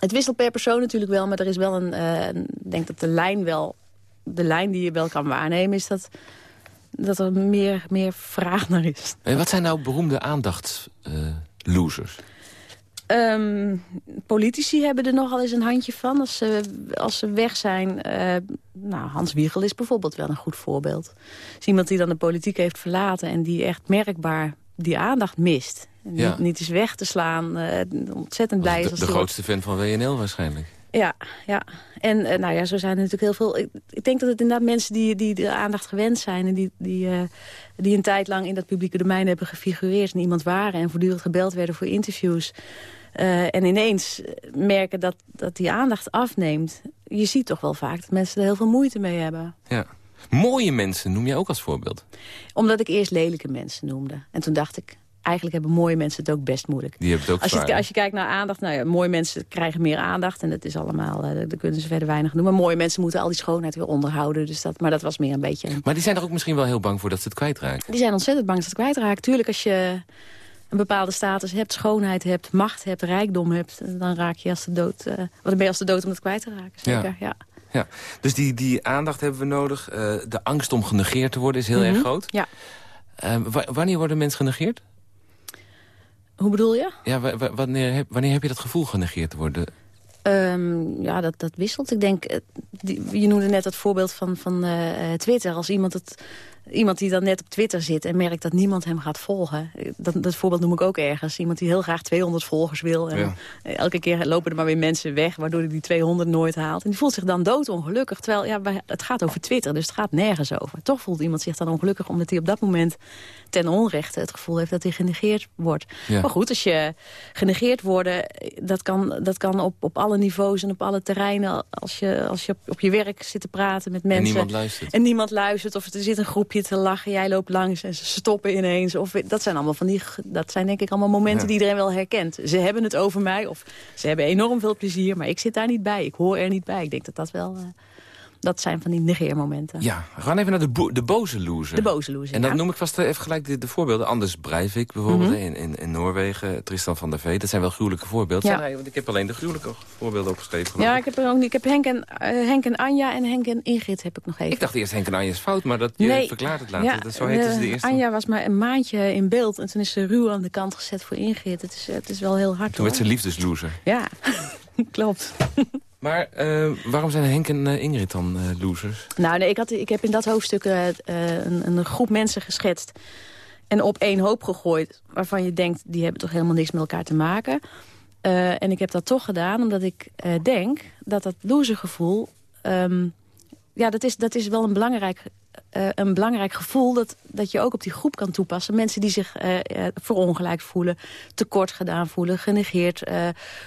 Het wisselt per persoon natuurlijk wel, maar er is wel een... een- ik denk dat de lijn wel... De lijn die je wel kan waarnemen is dat, dat er meer, meer vraag naar is. En wat zijn nou beroemde aandachtslosers? Ehm, politici hebben er nogal eens een handje van als ze, als ze weg zijn. Eh, nou, Hans Wiegel is bijvoorbeeld wel een goed voorbeeld. Is iemand die dan de politiek heeft verlaten... en die echt merkbaar die aandacht mist. Ja. niet, niet is weg te slaan. eh, ontzettend blij is de als de die grootste fan van WNL waarschijnlijk. Ja, ja. En eh, nou ja, zo zijn er natuurlijk heel veel... Ik, ik denk dat het inderdaad mensen die, die de aandacht gewend zijn... en die, die, eh, die een tijd lang in dat publieke domein hebben gefigureerd... en iemand waren en voortdurend gebeld werden voor interviews... eh, en ineens merken dat, dat die aandacht afneemt. Je ziet toch wel vaak dat mensen er heel veel moeite mee hebben. Ja. Mooie mensen noem je ook als voorbeeld. Omdat ik eerst lelijke mensen noemde. En toen dacht ik, eigenlijk hebben mooie mensen het ook best moeilijk. Die hebben het ook Als je, als je kijkt naar aandacht, nou ja, mooie mensen krijgen meer aandacht. En dat is allemaal, eh, daar kunnen ze verder weinig doen. Maar mooie mensen moeten al die schoonheid weer onderhouden. Dus dat, maar dat was meer een beetje... Maar die zijn er ook misschien wel heel bang voor dat ze het kwijtraken. Die zijn ontzettend bang dat ze het kwijtraken. Tuurlijk, als je een bepaalde status hebt, schoonheid hebt, macht hebt, rijkdom hebt... dan raak je als de dood... eh, wat ben je als de dood om het kwijt te raken. Zeker, ja. Ja. Dus die, die aandacht hebben we nodig. Eh, de angst om genegeerd te worden is heel Mhm. erg groot. Ja. Wa- wanneer worden mensen genegeerd? Hoe bedoel je? Ja, wa- wa- wanneer, heb, wanneer heb je dat gevoel genegeerd te worden? Ehm, ja, dat, dat wisselt. Ik denk, eh, die, je noemde net het voorbeeld van, van eh, eh, Twitter. Als iemand, het, iemand die dan net op Twitter zit en merkt dat niemand hem gaat volgen. eh, Dat, dat voorbeeld noem ik ook ergens. Iemand die heel graag 200 volgers wil. En Ja. eh, elke keer lopen er maar weer mensen weg, waardoor hij die 200 nooit haalt. En die voelt zich dan doodongelukkig. Terwijl ja, het gaat over Twitter, dus het gaat nergens over. Toch voelt iemand zich dan ongelukkig omdat hij op dat moment ten onrechte het gevoel heeft dat hij genegeerd wordt. Ja. Maar goed, als je genegeerd worden, dat kan, dat kan op, op alle niveaus en op alle terreinen. Als je, als je op, op je werk zit te praten met mensen. En niemand luistert. En niemand luistert, of er zit een groepje te lachen, jij loopt langs en ze stoppen ineens. Of, dat zijn allemaal van die, dat zijn denk ik allemaal momenten Ja. die iedereen wel herkent. Ze hebben het over mij, of ze hebben enorm veel plezier, maar ik zit daar niet bij. Ik hoor er niet bij. Ik denk dat dat wel, eh, dat zijn van die negeermomenten. Ja, we gaan even naar de, bo- de boze loser. De boze loser, En dan ja. noem ik vast eh, even gelijk de, de voorbeelden. Anders Breivik bijvoorbeeld Mhm. in, in, in Noorwegen. Tristan van der Vee. Dat zijn wel gruwelijke voorbeelden. Ja. Want ik heb alleen de gruwelijke voorbeelden opgeschreven. Ja, ik. heb er ook niet. Ik heb Henk en, eh, Henk en Anja en Henk en Ingrid heb ik nog even. Ik dacht eerst Henk en Anja is fout, maar dat, je Nee. verklaart het later. Ja, dat, zo heette ze de eh, eerste. Anja was maar een maandje in beeld en toen is ze ruw aan de kant gezet voor Ingrid. Het is, het is wel heel hard Toen werd ze liefdesloser. Ja, klopt. Maar eh, waarom zijn Henk en eh, Ingrid dan eh, losers? Nou, nee, ik, had, ik heb in dat hoofdstuk een, een groep mensen geschetst. En op één hoop gegooid. Waarvan je denkt, die hebben toch helemaal niks met elkaar te maken. En ik heb dat toch gedaan, omdat ik denk dat dat losergevoel... ehm, ja, dat is, dat is wel een belangrijk, eh, een belangrijk gevoel... Dat, dat je ook op die groep kan toepassen. Mensen die zich eh, verongelijk voelen, tekort gedaan voelen... genegeerd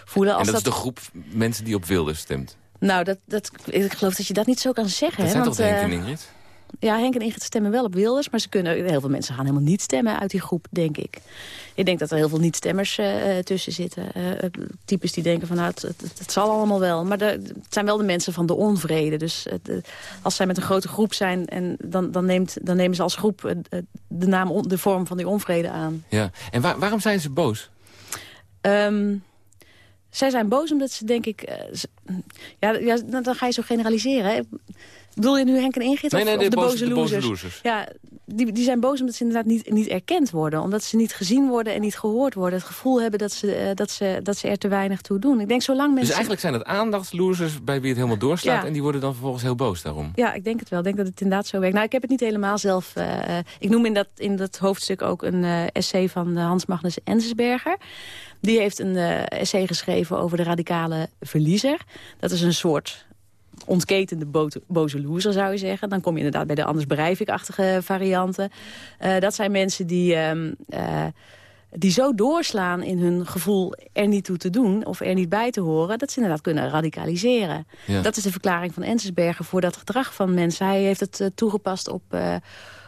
voelen. en Als dat, dat, is de groep mensen die op Wilders stemt. Nou, dat, dat, ik geloof dat je dat niet zo kan zeggen. Dat hè, zijn want, toch eh, en Ingrid? Ja, Henk en Ingrid stemmen wel op Wilders... maar ze kunnen, heel veel mensen gaan helemaal niet stemmen uit die groep, denk ik. Ik denk dat er heel veel niet-stemmers uh, tussen zitten. Uh, types die denken van, nou, het, het, het zal allemaal wel. Maar de, het zijn wel de mensen van de onvrede. Dus als zij met een grote groep zijn... En dan, dan, neemt, dan nemen ze als groep de, naam, de vorm van die onvrede aan. Ja, en waar, waarom zijn ze boos? Um, zij zijn boos omdat ze, denk ik... ja, ja, dan ga je zo generaliseren. Hè? Bedoel je nu Henk en Ingrid nee, of, nee, of de, de, boze, boze losers? Ja, die, die zijn boos omdat ze inderdaad niet, niet erkend worden. Omdat ze niet gezien worden en niet gehoord worden. Het gevoel hebben dat ze, uh, dat ze, dat ze er te weinig toe doen. Ik denk zolang mensen... Dus eigenlijk zijn het aandachtslosers bij wie het helemaal doorslaat... Ja. en die worden dan vervolgens heel boos daarom? Ja, ik denk het wel. Ik denk dat het inderdaad zo werkt. Nou, ik heb het niet helemaal zelf... Uh, ik noem in dat, in dat hoofdstuk ook een uh, essay van Hans Magnus Enzensberger. Die heeft een essay geschreven over de radicale verliezer. Dat is een soort ontketende boze loser, zou je zeggen. Dan kom je inderdaad bij de Anders Breivik-achtige varianten. Uh, dat zijn mensen die... Um, uh, die zo doorslaan in hun gevoel er niet toe te doen... of er niet bij te horen, dat ze inderdaad kunnen radicaliseren. Ja. Dat is de verklaring van Ensensberger voor dat gedrag van mensen. Hij heeft het uh, toegepast op,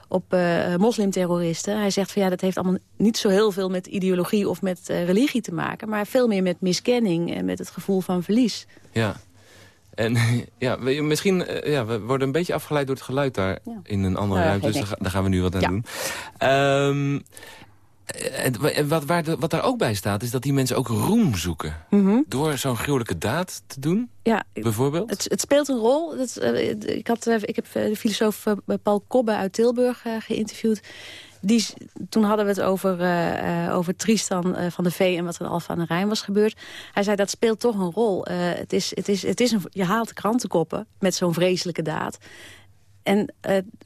op uh, moslimterroristen. Hij zegt van ja, dat heeft allemaal niet zo heel veel met ideologie of met religie te maken... maar veel meer met miskenning en met het gevoel van verlies. Ja. En ja, misschien, uh, ja, we worden een beetje afgeleid door het geluid daar ja. in een andere Uh, ruimte. Dus daar, daar, gaan we nu wat aan ja. doen. Um, wat, waar de, wat daar ook bij staat, is dat die mensen ook roem zoeken. Mm -hmm. Door zo'n gruwelijke daad te doen, ja, bijvoorbeeld? Het, het speelt een rol. Dat, uh, ik, had, ik heb de filosoof Paul Kobbe uit Tilburg geïnterviewd. Die, toen hadden we het over, uh, over Tristan uh, van de Vee en wat er in Alfa aan de Rijn was gebeurd. Hij zei dat speelt toch een rol. Uh, het is, het is, het is een, je haalt krantenkoppen met zo'n vreselijke daad. En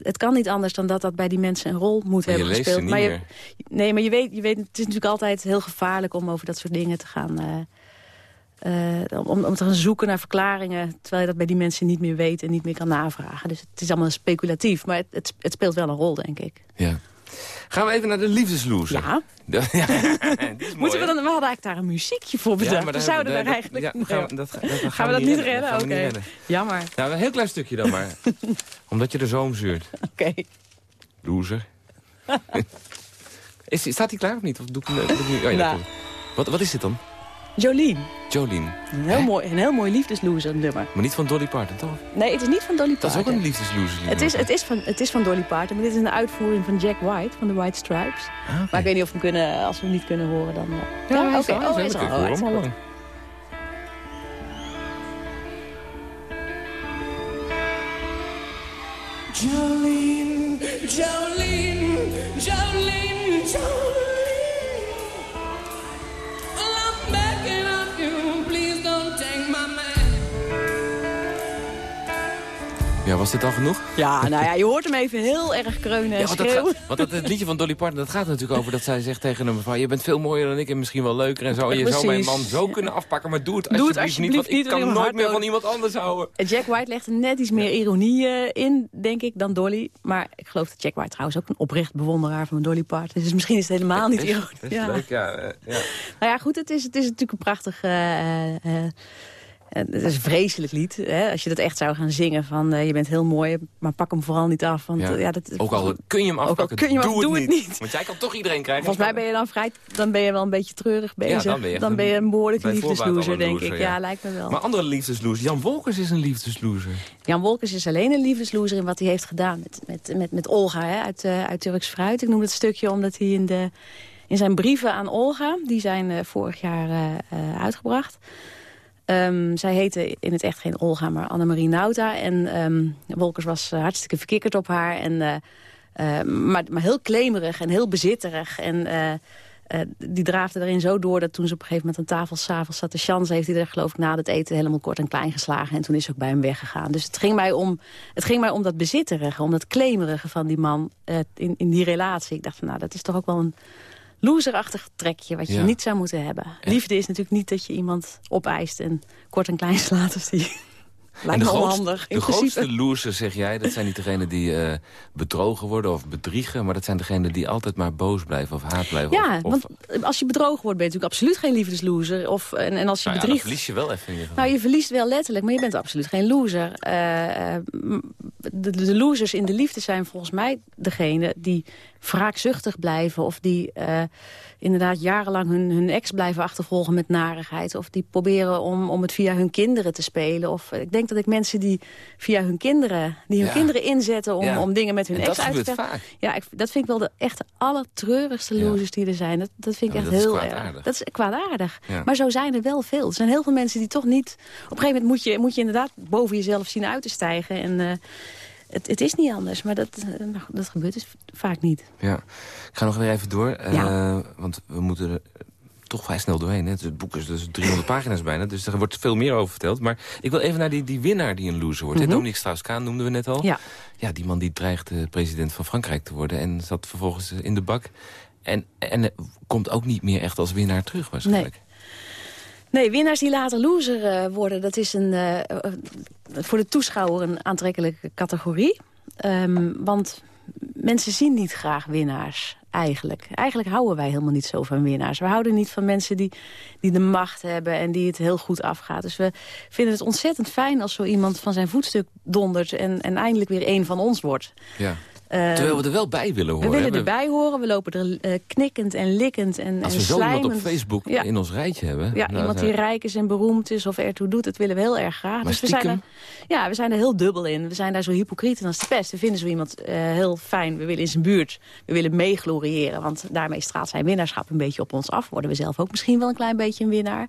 het kan niet anders dan dat dat bij die mensen een rol moet maar hebben gespeeld. maar je, nee, maar je weet, je weet, het is natuurlijk altijd heel gevaarlijk om over dat soort dingen te gaan... om, om te gaan zoeken naar verklaringen... terwijl je dat bij die mensen niet meer weet en niet meer kan navragen. Dus het is allemaal speculatief, maar het, het, het speelt wel een rol, denk ik. Ja. Gaan we even naar de liefdesloser. Ja. ja Moeten we dan, we hadden eigenlijk daar een muziekje voor bedacht. Ja, we zouden daar eigenlijk... Ja, gaan we dat, dat, dat gaan we dat niet redden? Oké. Okay. Jammer. Nou, een heel klein stukje dan maar. Omdat je er zo om zeurt. Oké. Okay. Loser. is, staat hij klaar of niet? Of doe ik, doe ik nu, oh, ja, nou. wat, wat is dit dan? Jolene. Jolene. Een heel, mooi, een heel mooi liefdesloser nummer. Maar niet van Dolly Parton, toch? Nee, het is niet van Dolly Parton. Dat is ook een liefdesloser het is, het, is van, het is van Dolly Parton, maar dit is een uitvoering van Jack White, van de White Stripes. Ah, okay. Maar ik weet niet of we, kunnen, als we hem niet kunnen horen, dan... Ja, ja oké. Okay. Oh, is al. Oh, is al. Jolene, Jolene, Jolene, Jolene. Ja, was dit al genoeg? Ja, nou ja, je hoort hem even heel erg kreunen en ja, schreeuwen. Want, dat, het liedje van Dolly Parton, dat gaat natuurlijk over dat zij zegt tegen hem van... je bent veel mooier dan ik en misschien wel leuker en zo. En je Precies. zou mijn man zo kunnen afpakken, maar doe het Doe het alsjeblieft, niet. Want ik kan nooit meer van iemand anders houden. Jack White legt er net iets meer ironie uh, in, denk ik, dan Dolly. Maar ik geloof dat Jack White trouwens ook een oprecht bewonderaar van Dolly Parton. Dus misschien is het helemaal niet ironisch. Ja. leuk, ja, uh, ja. Nou ja, goed, het is, het is natuurlijk een prachtig... Uh, het is een vreselijk lied. Hè? Als je dat echt zou gaan zingen van uh, je bent heel mooi, maar pak hem vooral niet af. Want, ja. Ja, dat, ook al kun je hem afpakken, kun je hem doe, het, het niet. Want jij kan toch iedereen krijgen. Volgens mij ben je dan vrij, dan ben je wel een beetje treurig bezig. Ja, dan ben je, dan ben je een behoorlijke liefdesloser, denk loser, ik. Ja. ja. lijkt me wel. Maar andere liefdesloser, Jan Wolkers is een liefdesloser. Jan Wolkers is alleen een liefdesloser in wat hij heeft gedaan met, met, met, met Olga hè, uit, uh, uit Turks Fruit. Ik noem het stukje omdat hij in, de, in zijn brieven aan Olga, die zijn uh, vorig jaar uitgebracht... Um, zij heette in het echt geen Olga, maar Annemarie Nauta. En um, Wolkers was uh, hartstikke verkikkerd op haar. En, uh, uh, maar, maar heel klemerig en heel bezitterig. En die draafde erin zo door dat toen ze op een gegeven moment aan tafel s'avonds zat... de chance heeft hij er geloof ik na het eten helemaal kort en klein geslagen. En toen is ze ook bij hem weggegaan. Dus het ging mij om, het ging mij om dat bezitterige, om dat klemerige van die man in, in die relatie. Ik dacht van nou, dat is toch ook wel een loserachtig trekje wat je Ja. niet zou moeten hebben. Liefde is natuurlijk niet dat je iemand opeist en kort en klein slaat als die Lijkt me onhandig. In de grootste losers, zeg jij, dat zijn niet degenen die eh, bedrogen worden of bedriegen... maar dat zijn degenen die altijd maar boos blijven of haat blijven. Ja, of, of, want als je bedrogen wordt ben je natuurlijk absoluut geen liefdesloser. Of, en, en als je nou ja, bedriegt... verlies je wel even in ieder geval. Nou, je verliest wel letterlijk, maar je bent absoluut geen loser. Eh, eh, de, de losers in de liefde zijn volgens mij degene die wraakzuchtig blijven... of die eh, inderdaad jarenlang hun, hun ex blijven achtervolgen met narigheid... of die proberen om, om het via hun kinderen te spelen. Of, eh, ik denk dat ik mensen die via hun kinderen, die hun Ja. kinderen inzetten... om, Ja. om dingen met hun En ex uit te stellen... Ja, ik, dat vind ik wel de echt allertreurigste Ja. losers die er zijn. Dat, dat vind ik echt dat heel erg. Dat is kwaadaardig. Maar zo zijn er wel veel. Er zijn heel veel mensen die toch niet... Op een gegeven moment moet je, moet je inderdaad boven jezelf zien uit te stijgen. En eh, het, het is niet anders. Maar dat, eh, dat gebeurt dus vaak niet. Ja. Ik ga nog weer even door, eh, want we moeten er toch vrij snel doorheen. Hè? Het boek is dus 300 pagina's bijna, dus er wordt veel meer over verteld. Maar ik wil even naar die, die winnaar die een loser wordt. hè? Mhm. Dominique Strauss-Kaan noemden we net al. Ja. ja, die man die dreigde president van Frankrijk te worden... en zat vervolgens in de bak. En, en eh, komt ook niet meer echt als winnaar terug waarschijnlijk. Nee, winnaars die later loser eh, worden... dat is een, eh, eh, voor de toeschouwer een aantrekkelijke categorie. Ehm, want mensen zien niet graag winnaars, eigenlijk. Eigenlijk houden wij helemaal niet zo van winnaars. We houden niet van mensen die, die de macht hebben... en die het heel goed afgaat. Dus we vinden het ontzettend fijn als zo iemand van zijn voetstuk dondert... en, en eindelijk weer een van ons wordt. Ja. Ehm, Terwijl we er wel bij willen horen. we willen erbij horen, we lopen er eh, knikkend en likkend en Als we zo iemand op. Facebook Ja. in ons rijtje hebben... Ja, nou, iemand die rijk is en beroemd is of ertoe doet, dat willen we heel erg graag. Maar dus we zijn, er, ja, we zijn er heel dubbel in. We zijn daar zo hypocriet en als de pest. We vinden zo iemand eh, heel fijn. We willen in zijn buurt. We willen meegloriëren, want daarmee straalt zijn winnaarschap een beetje op ons af. Worden we zelf ook misschien wel een klein beetje een winnaar.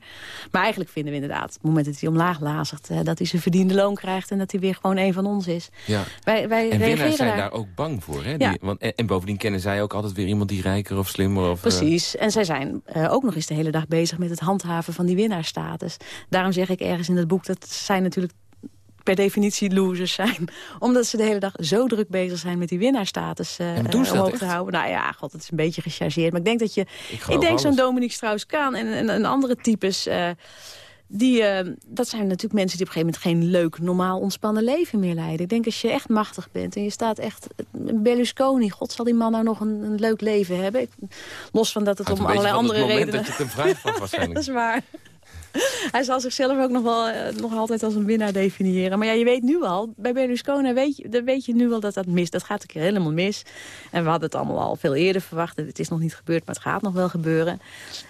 Maar eigenlijk vinden we inderdaad, op het moment dat hij omlaag lazigt... eh, dat hij zijn verdiende loon krijgt en dat hij weer gewoon een van ons is. Ja. Wij, wij En winnaars zijn daar... daar ook bang voor. Hè? Ja. Want, en, en bovendien kennen zij ook altijd weer iemand die rijker of slimmer... Of, eh, Precies. En zij zijn eh, ook nog eens de hele dag bezig met het handhaven van die winnaarstatus. Daarom zeg ik ergens in het boek dat zij natuurlijk per definitie losers zijn. Omdat ze de hele dag zo druk bezig zijn met die winnaarstatus eh ze dat omhoog echt? te houden. Nou ja, god, het is een beetje gechargeerd. Maar ik denk dat je... Ik, denk zo'n. Dominique Strauss-Kaan en, en, en andere types... eh, die, eh, dat zijn natuurlijk mensen die op een gegeven moment geen leuk, normaal ontspannen leven meer leiden. Ik denk als je echt machtig bent en je staat echt... Berlusconi, god zal die man nou nog een, een leuk leven hebben? Ik- los van dat het om allerlei andere het moment redenen... dat je het hem vraagt van waarschijnlijk. dat is waar. Hij zal zichzelf ook nog wel eh, nog altijd als een winnaar definiëren. Maar ja, je weet nu al, bij Berlusconi weet je, dan weet je nu al dat dat mis. Dat gaat een keer helemaal mis. En we hadden het allemaal al veel eerder verwacht. Het is nog niet gebeurd, maar het gaat nog wel gebeuren.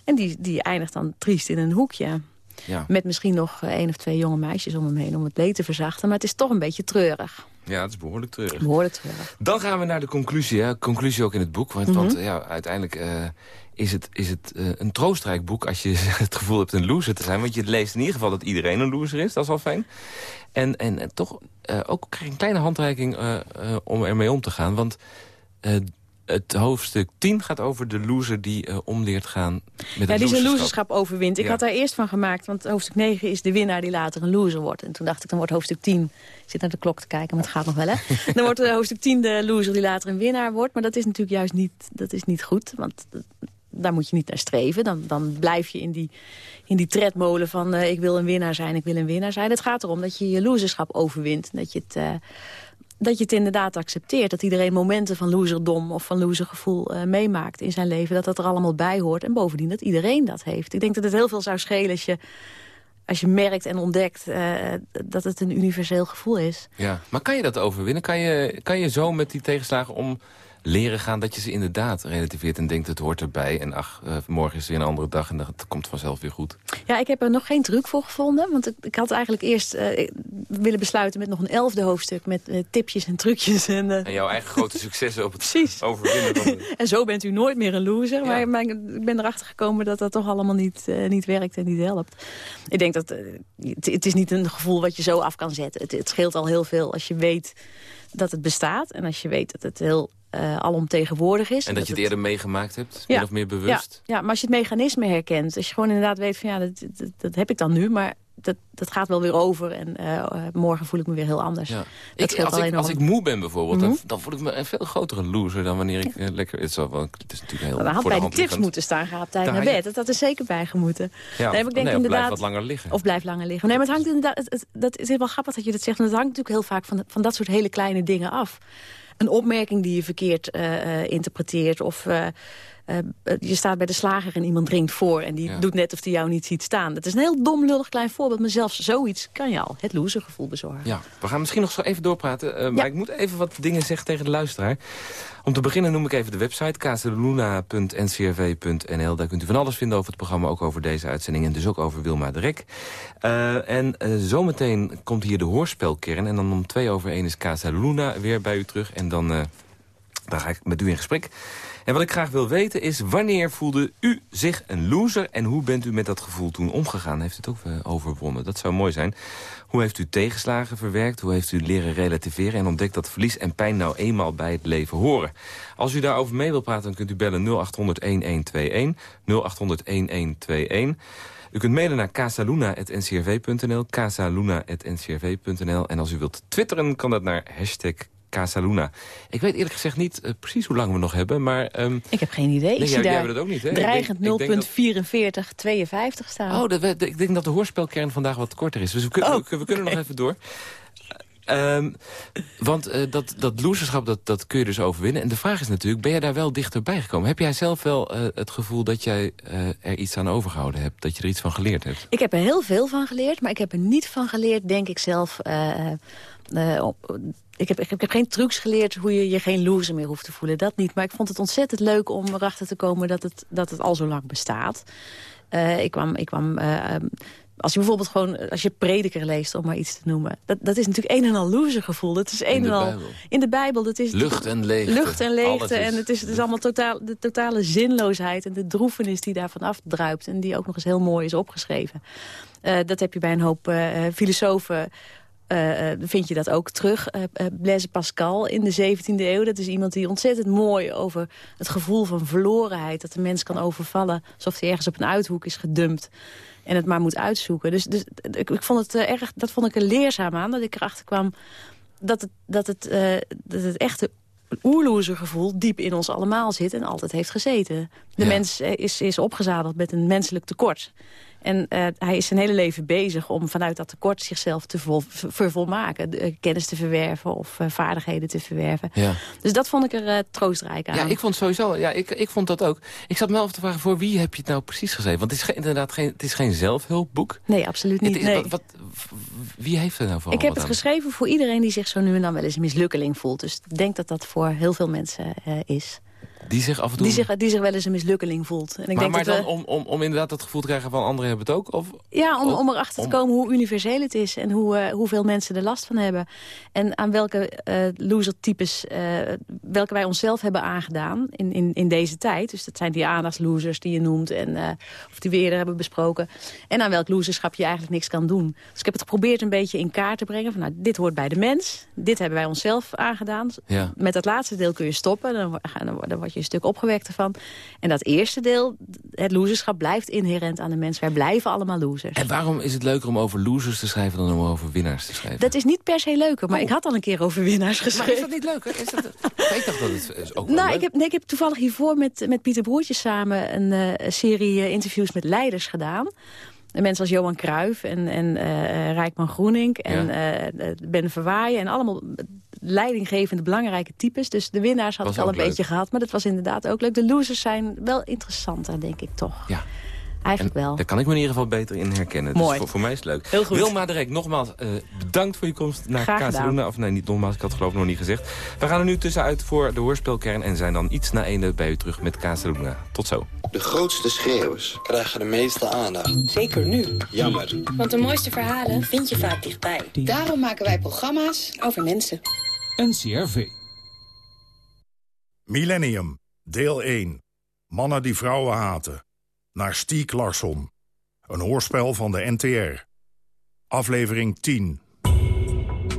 En die, die eindigt dan triest in een hoekje. Ja. Met misschien nog eh, één of twee jonge meisjes om hem heen om het leed te verzachten. Maar het is toch een beetje treurig. ja, het is behoorlijk treurig. Behoorlijk treurig. Dan gaan we naar de conclusie. Hè? Conclusie ook in het boek. Want, Mhm. want ja, uiteindelijk eh, is het, is het eh, een troostrijk boek... als je het gevoel hebt een loser te zijn. Want je leest in ieder geval dat iedereen een loser is. Dat is wel fijn. En, en, en toch ook krijg een kleine handreiking om ermee om te gaan. Want het hoofdstuk 10 gaat over de loser die eh, om leert gaan met Ja, die zijn loserschap. overwint. Ik Ja. had daar eerst van gemaakt, want hoofdstuk 9 is de winnaar die later een loser wordt. En toen dacht ik, dan wordt hoofdstuk 10... Ik zit naar de klok te kijken, maar het gaat nog wel, hè? dan wordt eh, hoofdstuk 10 de loser die later een winnaar wordt. Maar dat is natuurlijk juist niet, dat is niet goed, want daar moet je niet naar streven. Dan, dan blijf je in die, in die tredmolen van eh, ik wil een winnaar zijn, ik wil een winnaar zijn. Het gaat erom dat je je loserschap overwint. Dat je het... dat je het inderdaad accepteert. Dat iedereen momenten van loserdom of van losergevoel eh, meemaakt in zijn leven. Dat dat er allemaal bij hoort. En bovendien dat iedereen dat heeft. Ik denk dat het heel veel zou schelen als je, als je merkt en ontdekt... eh, dat het een universeel gevoel is. Ja, maar kan je dat overwinnen? Kan je, kan je zo met die tegenslagen om leren gaan dat je ze inderdaad relativeert en denkt het hoort erbij. En ach, eh, morgen is weer een andere dag en dat komt vanzelf weer goed. Ja, ik heb er nog geen truc voor gevonden. Want ik, ik had eigenlijk eerst eh, willen besluiten met nog een elfde hoofdstuk... met eh, tipjes en trucjes. En, En jouw eigen grote successen op het Precies. overwinnen van de- En zo bent u nooit meer een loser. Ja. Maar, maar ik ben erachter gekomen dat dat toch allemaal niet, niet werkt en niet helpt. Ik denk dat het, het is niet een gevoel wat je zo af kan zetten. Het, het scheelt al heel veel als je weet dat het bestaat. En als je weet dat het heel eh, alomtegenwoordig is. En dat je het eerder meegemaakt hebt, Ja. min of meer bewust. Ja, ja, maar als je het mechanisme herkent. Als je gewoon inderdaad weet van ja, dat, dat, dat heb ik dan nu. Maar dat, dat gaat wel weer over. En eh, morgen voel ik me weer heel anders. Ja. Dat Ik, als, ik, als al. ik moe ben bijvoorbeeld, dan, Mhm. dan voel ik me een veel grotere loser dan wanneer ik eh, lekker... Het is, wel, het is natuurlijk heel Maar dan had bij de tips moeten staan, ga op tijd Daar naar je- bed. Dat had er zeker bij gemoeten. Ja, Nee, ik denk nee, of inderdaad- blijf wat langer liggen. Of blijf langer liggen. Nee, maar het hangt inderdaad, het, het- dat is wel grappig dat je dat zegt. Want het hangt natuurlijk heel vaak van, van dat soort hele kleine dingen af. Een opmerking die je verkeerd eh, eh, interpreteert. Of eh, eh, je staat bij de slager en iemand drinkt voor. En die Ja. doet net of hij jou niet ziet staan. Dat is een heel dom, lullig klein voorbeeld. Maar zelfs zoiets kan je al het losergevoel bezorgen. Ja, we gaan misschien nog zo even doorpraten. eh, maar ik moet even wat dingen zeggen tegen de luisteraar. Om te beginnen noem ik even de website kazeluna.ncrv.nl. Daar kunt u van alles vinden over het programma, ook over deze uitzending... en dus ook over Wilma de Rek. En zometeen komt hier de hoorspelkern... en dan om twee over één is Casa Luna weer bij u terug. En dan, dan ga ik met u in gesprek. En wat ik graag wil weten is, wanneer voelde u zich een loser... en hoe bent u met dat gevoel toen omgegaan? Heeft het ook eh, overwonnen? Dat zou mooi zijn. Hoe heeft u tegenslagen verwerkt? Hoe heeft u leren relativeren en ontdekt dat verlies en pijn nou eenmaal bij het leven horen? Als u daarover mee wilt praten, dan kunt u bellen 0800-1121, 0800-1121. U kunt mailen naar casaluna.ncrv.nl, casaluna.ncrv.nl. En als u wilt twitteren, kan dat naar hashtag Casaluna. Ik weet eerlijk gezegd niet eh, precies hoe lang we nog hebben, maar... ehm, Ik heb geen idee. nee, ik jij, jij het ook niet, hè? Dreigend ik denk dat- 0.4452 staan. Oh, dat we- ik denk dat de hoorspelkern vandaag wat korter is. Dus we kunnen, Oh, we, we kunnen nog even door. Ehm, want eh, dat, dat loserschap, dat, dat kun je dus overwinnen. En de vraag is natuurlijk, ben jij daar wel dichterbij gekomen? Heb jij zelf wel eh, het gevoel dat jij eh, er iets aan overgehouden hebt? Dat je er iets van geleerd hebt? Ik heb er heel veel van geleerd, maar ik heb er niet van geleerd, denk ik zelf. Ik, heb, ik, heb, geen trucs geleerd hoe je je geen loser meer hoeft te voelen. Dat niet. Maar ik vond het ontzettend leuk om erachter te komen dat het, dat het al zo lang bestaat. Eh, ik kwam... Ik kwam eh, ehm, als je bijvoorbeeld gewoon, als je prediker leest, om maar iets te noemen. Dat, dat is natuurlijk een en al losergevoel. Dat is een en al Bijbel. in de Bijbel. Dat is Lucht en leegte. Lucht en leegte. En het is, het is allemaal totaal, de totale zinloosheid en de droefenis die daar vanaf druipt. En die ook nog eens heel mooi is opgeschreven. Eh, dat heb je bij een hoop filosofen. Eh, eh, vind je dat ook terug. Eh, Blaise Pascal in de 17e eeuw. Dat is iemand die ontzettend mooi over het gevoel van verlorenheid... dat de mens kan overvallen alsof hij ergens op een uithoek is gedumpt. En het maar moet uitzoeken. Dus, dus ik, ik vond het, erg, dat vond ik er leerzaam aan. Dat ik erachter kwam dat het, dat het, eh, dat het echte oerloezergevoel diep in ons allemaal zit en altijd heeft gezeten. De Ja. mens is, is opgezadeld met een menselijk tekort. En eh, hij is zijn hele leven bezig om vanuit dat tekort zichzelf te vol, ver- vervolmaken. De, eh, kennis te verwerven of eh, vaardigheden te verwerven. Ja. Dus dat vond ik er eh, troostrijk aan. Ja, ik vond sowieso, ja, ik, ik vond dat ook. Ik zat me af te vragen, voor wie heb je het nou precies geschreven? Want het is geen, inderdaad geen, het is geen zelfhulpboek. Nee, absoluut niet. Is- nee. wat, wat, wie heeft er nou voor Ik heb het geschreven voor iedereen die zich zo nu en dan wel eens een mislukkeling voelt. Dus ik denk dat dat voor heel veel mensen is. Die zich af en toe... Die zich, die zich wel eens een mislukkeling voelt. En ik maar denk maar dat dan we- om, om, om inderdaad het gevoel te krijgen van anderen hebben het ook? Of, Ja, om, Om- om erachter om- te komen hoe universeel het is... en hoe, eh, hoeveel mensen er last van hebben. En aan welke eh losertypes, eh, welke wij onszelf hebben aangedaan in, in, in deze tijd. Dus dat zijn die aandachtslosers die je noemt... En, of die we eerder hebben besproken. En aan welk loserschap je eigenlijk niks kan doen. Dus ik heb het geprobeerd een beetje in kaart te brengen. Van, nou, dit hoort bij de mens. Dit hebben wij onszelf aangedaan. Ja. Met dat laatste deel kun je stoppen. Dan, dan, word- dan word je een stuk opgewekter van. En dat eerste deel, het loserschap, blijft inherent aan de mens. Wij blijven allemaal losers. En waarom is het leuker om over losers te schrijven dan om over winnaars te schrijven? Dat is niet per se leuker, maar ik had al een keer over winnaars maar is geschreven. dat niet leuker? Is dat, ik dacht dat het is ook wel Nou, leuk. ik heb, nee, ik heb toevallig hiervoor met, met Pieter Broertjes samen een eh, serie eh, interviews met leiders gedaan. En Mensen als Johan Cruijff en, en eh eh, Rijkman Groening en Ja. eh, Ben Verwaaien. En allemaal leidinggevende belangrijke types. Dus de winnaars had Was ik al een leuk. beetje gehad. Maar dat was inderdaad ook leuk. De losers zijn wel interessanter, denk ik toch. Ja. Eigenlijk wel. Daar kan ik me in ieder geval beter in herkennen. Mooi. Dus voor, voor mij is het leuk. Heel goed. Wilma Derek, nogmaals eh, bedankt voor je komst naar. Casaluna. Of nee, niet nogmaals, ik had het geloof ik nog niet gezegd. We gaan er nu tussenuit voor de hoorspelkern... en zijn dan iets na ene bij u terug met Casaluna. Tot zo. De grootste schreeuwers krijgen de meeste aandacht. Zeker nu. Jammer. Want de mooiste verhalen vind je vaak dichtbij. Daarom maken wij programma's over mensen. NCRV. Millennium, deel 1. Mannen die vrouwen haten. Naar Stiek Larsson. Een hoorspel van de NTR. Aflevering 10.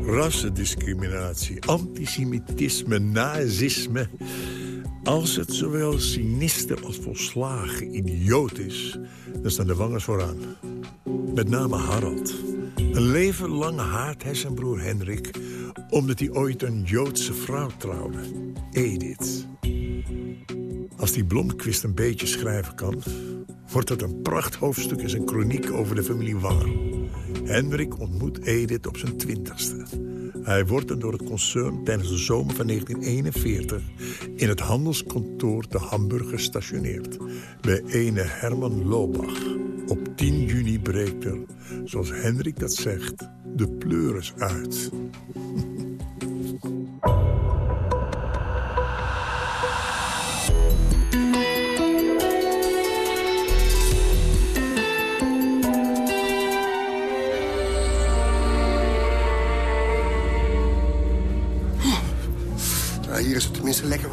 Rassendiscriminatie, antisemitisme, nazisme. Als het zowel sinister als volslagen idioot is... dan staan de wangers vooraan. Met name Harald. Een leven lang haat hij zijn broer Hendrik... omdat hij ooit een Joodse vrouw trouwde. Edith. Als die Blomquist een beetje schrijven kan... wordt het een prachthoofdstuk in zijn kroniek over de familie Wanger. Hendrik ontmoet Edith op zijn twintigste. Hij wordt er door het concern tijdens de zomer van 1941... in het handelskantoor te Hamburg gestationeerd. Bij ene Herman Lobach. Op 10 juni breekt er, zoals Hendrik dat zegt, de pleuris uit.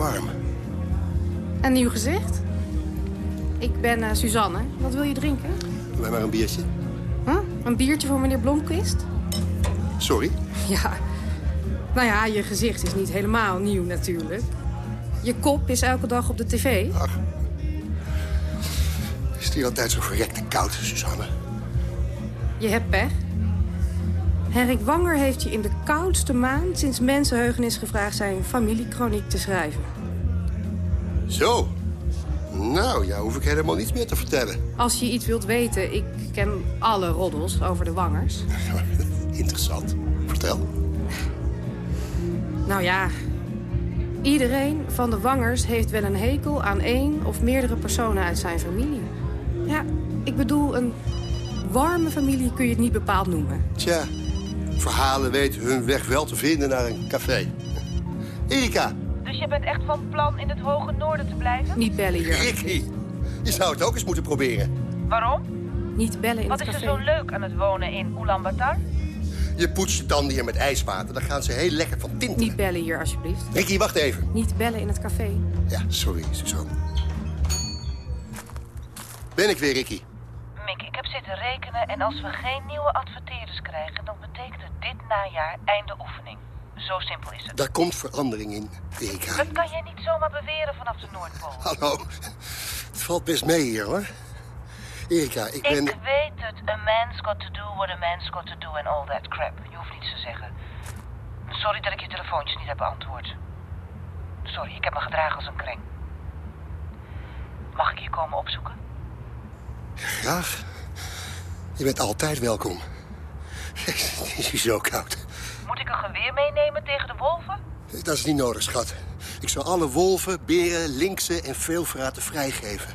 Warm. Een nieuw gezicht? Ik ben eh, Suzanne. Wat wil je drinken? Mij maar een biertje. Huh? Een biertje voor meneer Blomquist? Sorry. Ja. Nou ja, je gezicht is niet helemaal nieuw natuurlijk. Je kop is elke dag op de tv. Ach. Is het hier altijd zo verrekte koud, Suzanne? Je hebt pech. Henrik Wanger heeft je in de koudste maand sinds mensenheugenis gevraagd zijn familiekroniek te schrijven. Zo. Nou, ja, hoef ik helemaal niets meer te vertellen. Als je iets wilt weten, ik ken alle roddels over de Wangers. Interessant. Vertel. Nou ja, iedereen van de Wangers heeft wel een hekel aan één of meerdere personen uit zijn familie. Ja, ik bedoel, een warme familie kun je het niet bepaald noemen. Tja, verhalen weten hun weg wel te vinden naar een café. Erika, Dus je bent echt van plan in het hoge noorden te blijven? Niet bellen hier. Ricky, je zou het ook eens moeten proberen. Waarom? Niet bellen in Wat het is er café. zo leuk aan het wonen in Ulaanbaatar? Je poetst je tanden hier met ijswater, dan gaan ze heel lekker van tint. Niet bellen hier, alsjeblieft. Ricky, wacht even. Niet bellen in het café. Ja, sorry, Suzanne. Ben ik weer, Ricky? Mick, ik heb zitten rekenen en als we geen nieuwe adverteerders krijgen... dan najaar einde oefening. Zo simpel is het. Daar komt verandering in, Erika. Dat kan jij niet zomaar beweren vanaf de Noordpool. Hallo. Het valt best mee hier, hoor. Erika, ik ben... Ik weet het. A man's got to do what a man's got to do and all that crap. Je hoeft niets te zeggen. Sorry dat ik je telefoontjes niet heb beantwoord. Sorry, ik heb me gedragen als een kreng. Mag ik je komen opzoeken? Graag. Je bent altijd welkom. Het is hier zo koud. Moet ik een geweer meenemen tegen de wolven? Dat is niet nodig, schat. Ik zal alle wolven, beren, linksen en veelvraten vrijgeven.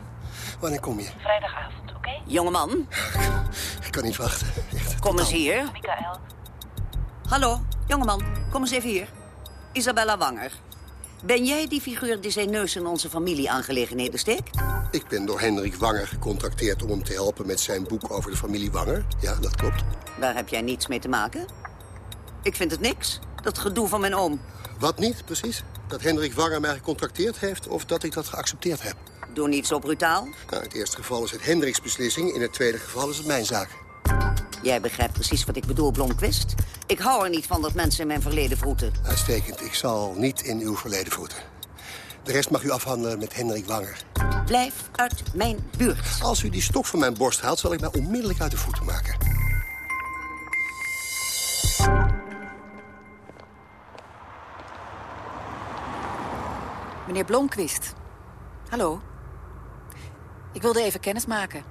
Wanneer kom je? Vrijdagavond, oké? Jongeman, Ik kan niet wachten. Echt. kom eens hier. Michael. Hallo, jongeman, kom eens even hier. Isabella Wanger. Ben jij die figuur die zijn neus in onze familieaangelegenheden steekt? Ik ben door Hendrik Wanger gecontacteerd om hem te helpen met zijn boek over de familie Wanger. Ja, dat klopt. Daar heb jij niets mee te maken. Ik vind het niks, dat gedoe van mijn oom. Wat niet, precies? Dat Hendrik Wanger mij gecontacteerd heeft of dat ik dat geaccepteerd heb? Doe niet zo brutaal. Nou, in het eerste geval is het Hendriks beslissing. In het tweede geval is het mijn zaak. Jij begrijpt precies wat ik bedoel, Blomquist. Ik hou er niet van dat mensen in mijn verleden vroeten. Uitstekend. Ik zal niet in uw verleden voeten. De rest mag u afhandelen met Hendrik Wanger. Blijf uit mijn buurt. Als u die stok van mijn borst haalt, zal ik mij onmiddellijk uit de voeten maken. Meneer Blomquist. Hallo. Ik wilde even kennis maken.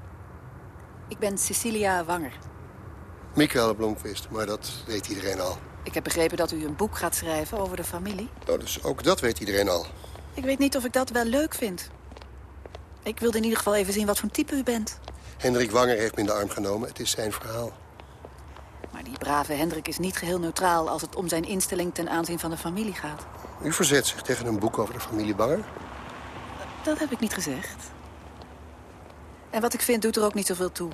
Ik ben Cecilia Wanger. Michael Blomqvist, maar dat weet iedereen al. Ik heb begrepen dat u een boek gaat schrijven over de familie. Nou, dus ook dat weet iedereen al. Ik weet niet of ik dat wel leuk vind. Ik wilde in ieder geval even zien wat voor type u bent. Hendrik Wanger heeft me in de arm genomen. Het is zijn verhaal. Maar die brave Hendrik is niet geheel neutraal... als het om zijn instelling ten aanzien van de familie gaat. U verzet zich tegen een boek over de familie Wanger? Dat heb ik niet gezegd. En wat ik vind doet er ook niet zoveel toe.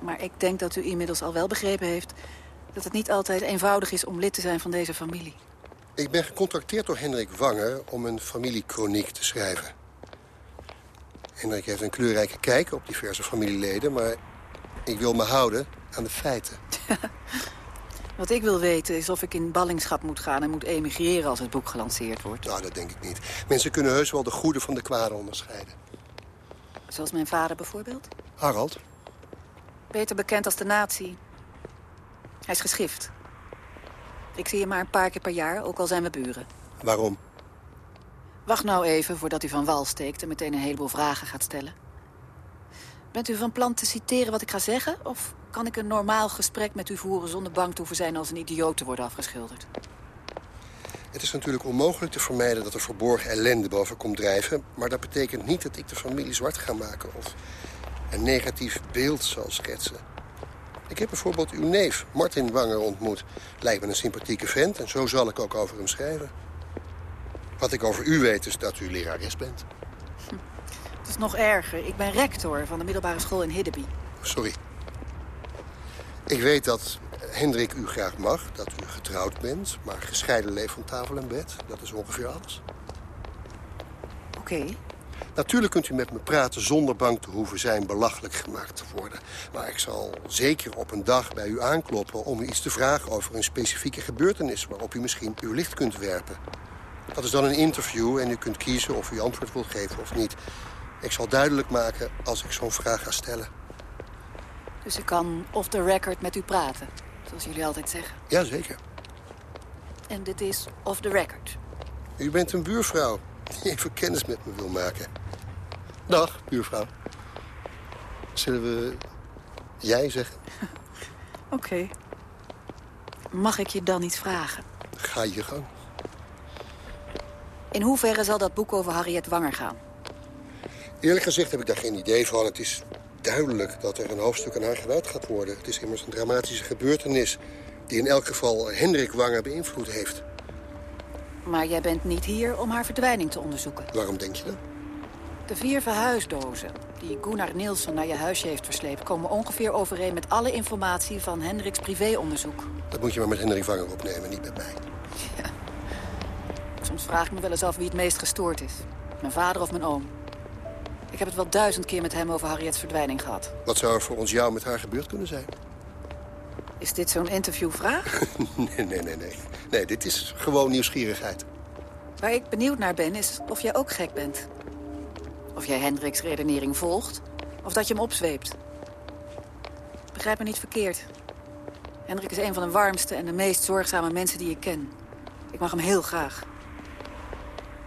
Maar ik denk dat u inmiddels al wel begrepen heeft... dat het niet altijd eenvoudig is om lid te zijn van deze familie. Ik ben gecontacteerd door Hendrik Wanger om een familiekroniek te schrijven. Hendrik heeft een kleurrijke kijk op diverse familieleden... maar ik wil me houden aan de feiten. Wat ik wil weten is of ik in ballingschap moet gaan en moet emigreren als het boek gelanceerd wordt. Nou, dat denk ik niet. Mensen kunnen heus wel de goede van de kwade onderscheiden. Zoals mijn vader bijvoorbeeld. Harald? Beter bekend als de nazi. Hij is geschift. Ik zie hem maar een paar keer per jaar, ook al zijn we buren. Waarom? Wacht nou even voordat u van wal steekt en meteen een heleboel vragen gaat stellen. Bent u van plan te citeren wat ik ga zeggen? Of kan ik een normaal gesprek met u voeren zonder bang te hoeven zijn als een idioot te worden afgeschilderd? Het is natuurlijk onmogelijk te vermijden dat er verborgen ellende boven komt drijven. Maar dat betekent niet dat ik de familie zwart ga maken of een negatief beeld zal schetsen. Ik heb bijvoorbeeld uw neef, Martin Wanger, ontmoet. Lijkt me een sympathieke vent en zo zal ik ook over hem schrijven. Wat ik over u weet is dat u lerares bent. Het is nog erger. Ik ben rector van de middelbare school in Hiddeby. Sorry. Ik weet dat Hendrik u graag mag, dat u getrouwd bent... maar gescheiden leeft van tafel en bed. Dat is ongeveer alles. Oké. Natuurlijk kunt u met me praten zonder bang te hoeven zijn belachelijk gemaakt te worden. Maar ik zal zeker op een dag bij u aankloppen om u iets te vragen over een specifieke gebeurtenis... waarop u misschien uw licht kunt werpen. Dat is dan een interview en u kunt kiezen of u antwoord wilt geven of niet. Ik zal duidelijk maken als ik zo'n vraag ga stellen. Dus ik kan off the record met u praten, zoals jullie altijd zeggen. Jazeker. En dit is off the record. U bent een buurvrouw die even kennis met me wil maken. Dag, buurvrouw. Zullen we jij zeggen? Oké. Mag ik je dan iets vragen? Ga je gang. In hoeverre zal dat boek over Harriet Wanger gaan? Eerlijk gezegd heb ik daar geen idee van. Het is duidelijk dat er een hoofdstuk aan haar gewijd gaat worden. Het is immers een dramatische gebeurtenis... die in elk geval Hendrik Wanger beïnvloed heeft. Maar jij bent niet hier om haar verdwijning te onderzoeken. Waarom denk je dat? De vier verhuisdozen die Gunnar Nielsen naar je huisje heeft versleept... komen ongeveer overeen met alle informatie van Hendriks privéonderzoek. Dat moet je maar met Hendrik Wanger opnemen, niet met mij. Soms vraag ik me wel eens af wie het meest gestoord is. Mijn vader of mijn oom. Ik heb het wel duizend keer met hem over Harriet's verdwijning gehad. Wat zou er voor ons jou met haar gebeurd kunnen zijn? Is dit zo'n interviewvraag? nee, nee, nee, nee. Nee, dit is gewoon nieuwsgierigheid. Waar ik benieuwd naar ben, is of jij ook gek bent. Of jij Hendriks redenering volgt, of dat je hem opzweept. Begrijp me niet verkeerd. Hendrik is een van de warmste en de meest zorgzame mensen die ik ken. Ik mag hem heel graag.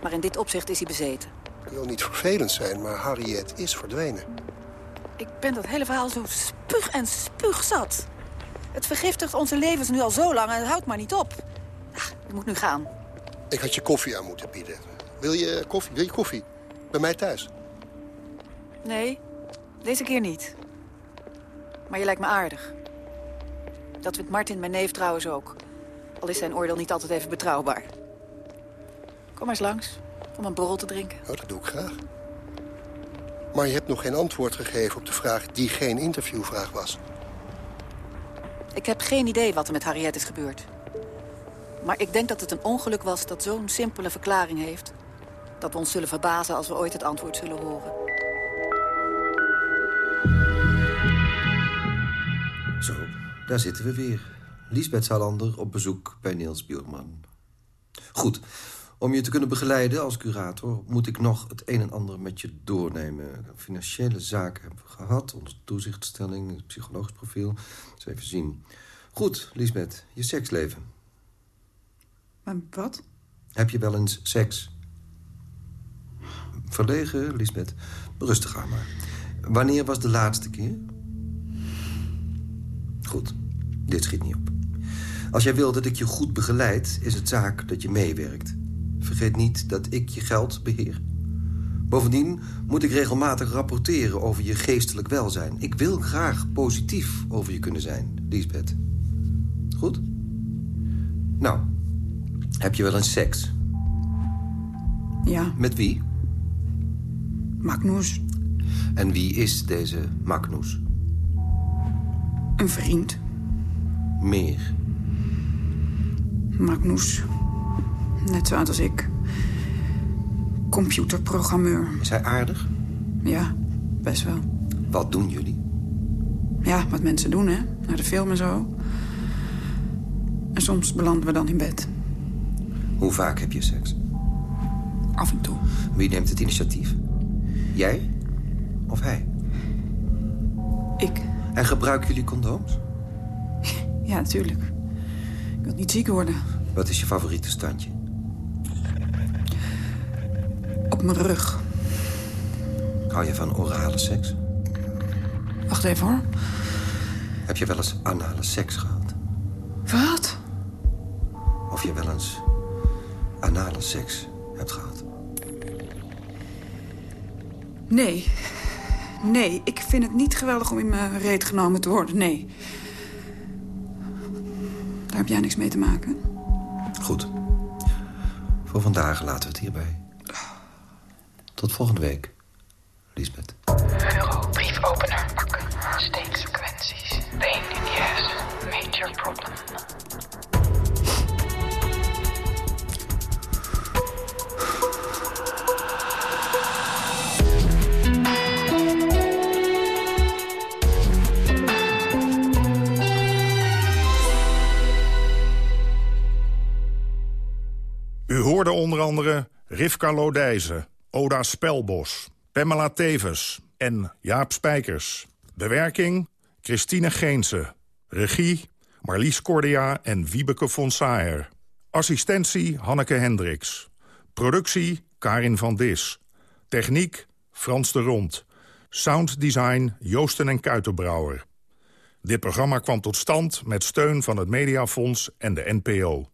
Maar in dit opzicht is hij bezeten. Ik wil niet vervelend zijn, maar Harriet is verdwenen. Ik ben dat hele verhaal zo spug en spuugzat. Het vergiftigt onze levens nu al zo lang en het houdt maar niet op. Ach, je moet nu gaan. Ik had je koffie aan moeten bieden. Wil je koffie? Wil je koffie? Bij mij thuis. Nee, deze keer niet. Maar je lijkt me aardig. Dat vindt Martin, mijn neef, trouwens ook. Al is zijn oordeel niet altijd even betrouwbaar. Kom maar eens langs, om een borrel te drinken. Oh, dat doe ik graag. Maar je hebt nog geen antwoord gegeven op de vraag die geen interviewvraag was. Ik heb geen idee wat er met Harriet is gebeurd. Maar ik denk dat het een ongeluk was dat zo'n simpele verklaring heeft... dat we ons zullen verbazen als we ooit het antwoord zullen horen. Zo, daar zitten we weer. Lisbeth Salander op bezoek bij Niels Bielman. Goed, om je te kunnen begeleiden als curator... moet ik nog het een en ander met je doornemen. Financiële zaken hebben we gehad, onze toezichtstelling, het psychologisch profiel. Eens even zien. Goed, Lisbeth, je seksleven. Maar wat? Heb je wel eens seks? Verlegen, Lisbeth. Rustig aan maar. Wanneer was de laatste keer? Goed, dit schiet niet op. Als jij wil dat ik je goed begeleid, is het zaak dat je meewerkt. Vergeet niet dat ik je geld beheer. Bovendien moet ik regelmatig rapporteren over je geestelijk welzijn. Ik wil graag positief over je kunnen zijn, Lisbeth. Goed? Nou, heb je wel eens seks? Ja. Met wie? Magnus. En wie is deze Magnus? Een vriend. Meer. Magnus. Net zo oud als ik. Computerprogrammeur. Is hij aardig? Ja, best wel. Wat doen jullie? Ja, wat mensen doen, hè. Naar de film en zo. En soms belanden we dan in bed. Hoe vaak heb je seks? Af en toe. Wie neemt het initiatief? Jij of hij? Ik. En gebruiken jullie condooms? Ja, natuurlijk. Ik wil niet ziek worden. Wat is je favoriete standje? Op mijn rug. Hou je van orale seks? Wacht even hoor. Heb je wel eens anale seks gehad? Anale seks hebt gehad? Nee. Nee, ik vind het niet geweldig om in mijn reet genomen te worden. Nee. Daar heb jij niks mee te maken. Goed. Voor vandaag laten we het hierbij. Tot volgende week, Lisbeth. Rivka Lodijzen, Oda Spelbos, Pamela Tevens en Jaap Spijkers. Bewerking Christine Geense. Regie Marlies Cordia en Wiebeke von Saer. Assistentie Hanneke Hendricks. Productie Karin van Dis. Techniek Frans de Rond. Sounddesign Joosten en Kuitenbrouwer. Dit programma kwam tot stand met steun van het Mediafonds en de NPO.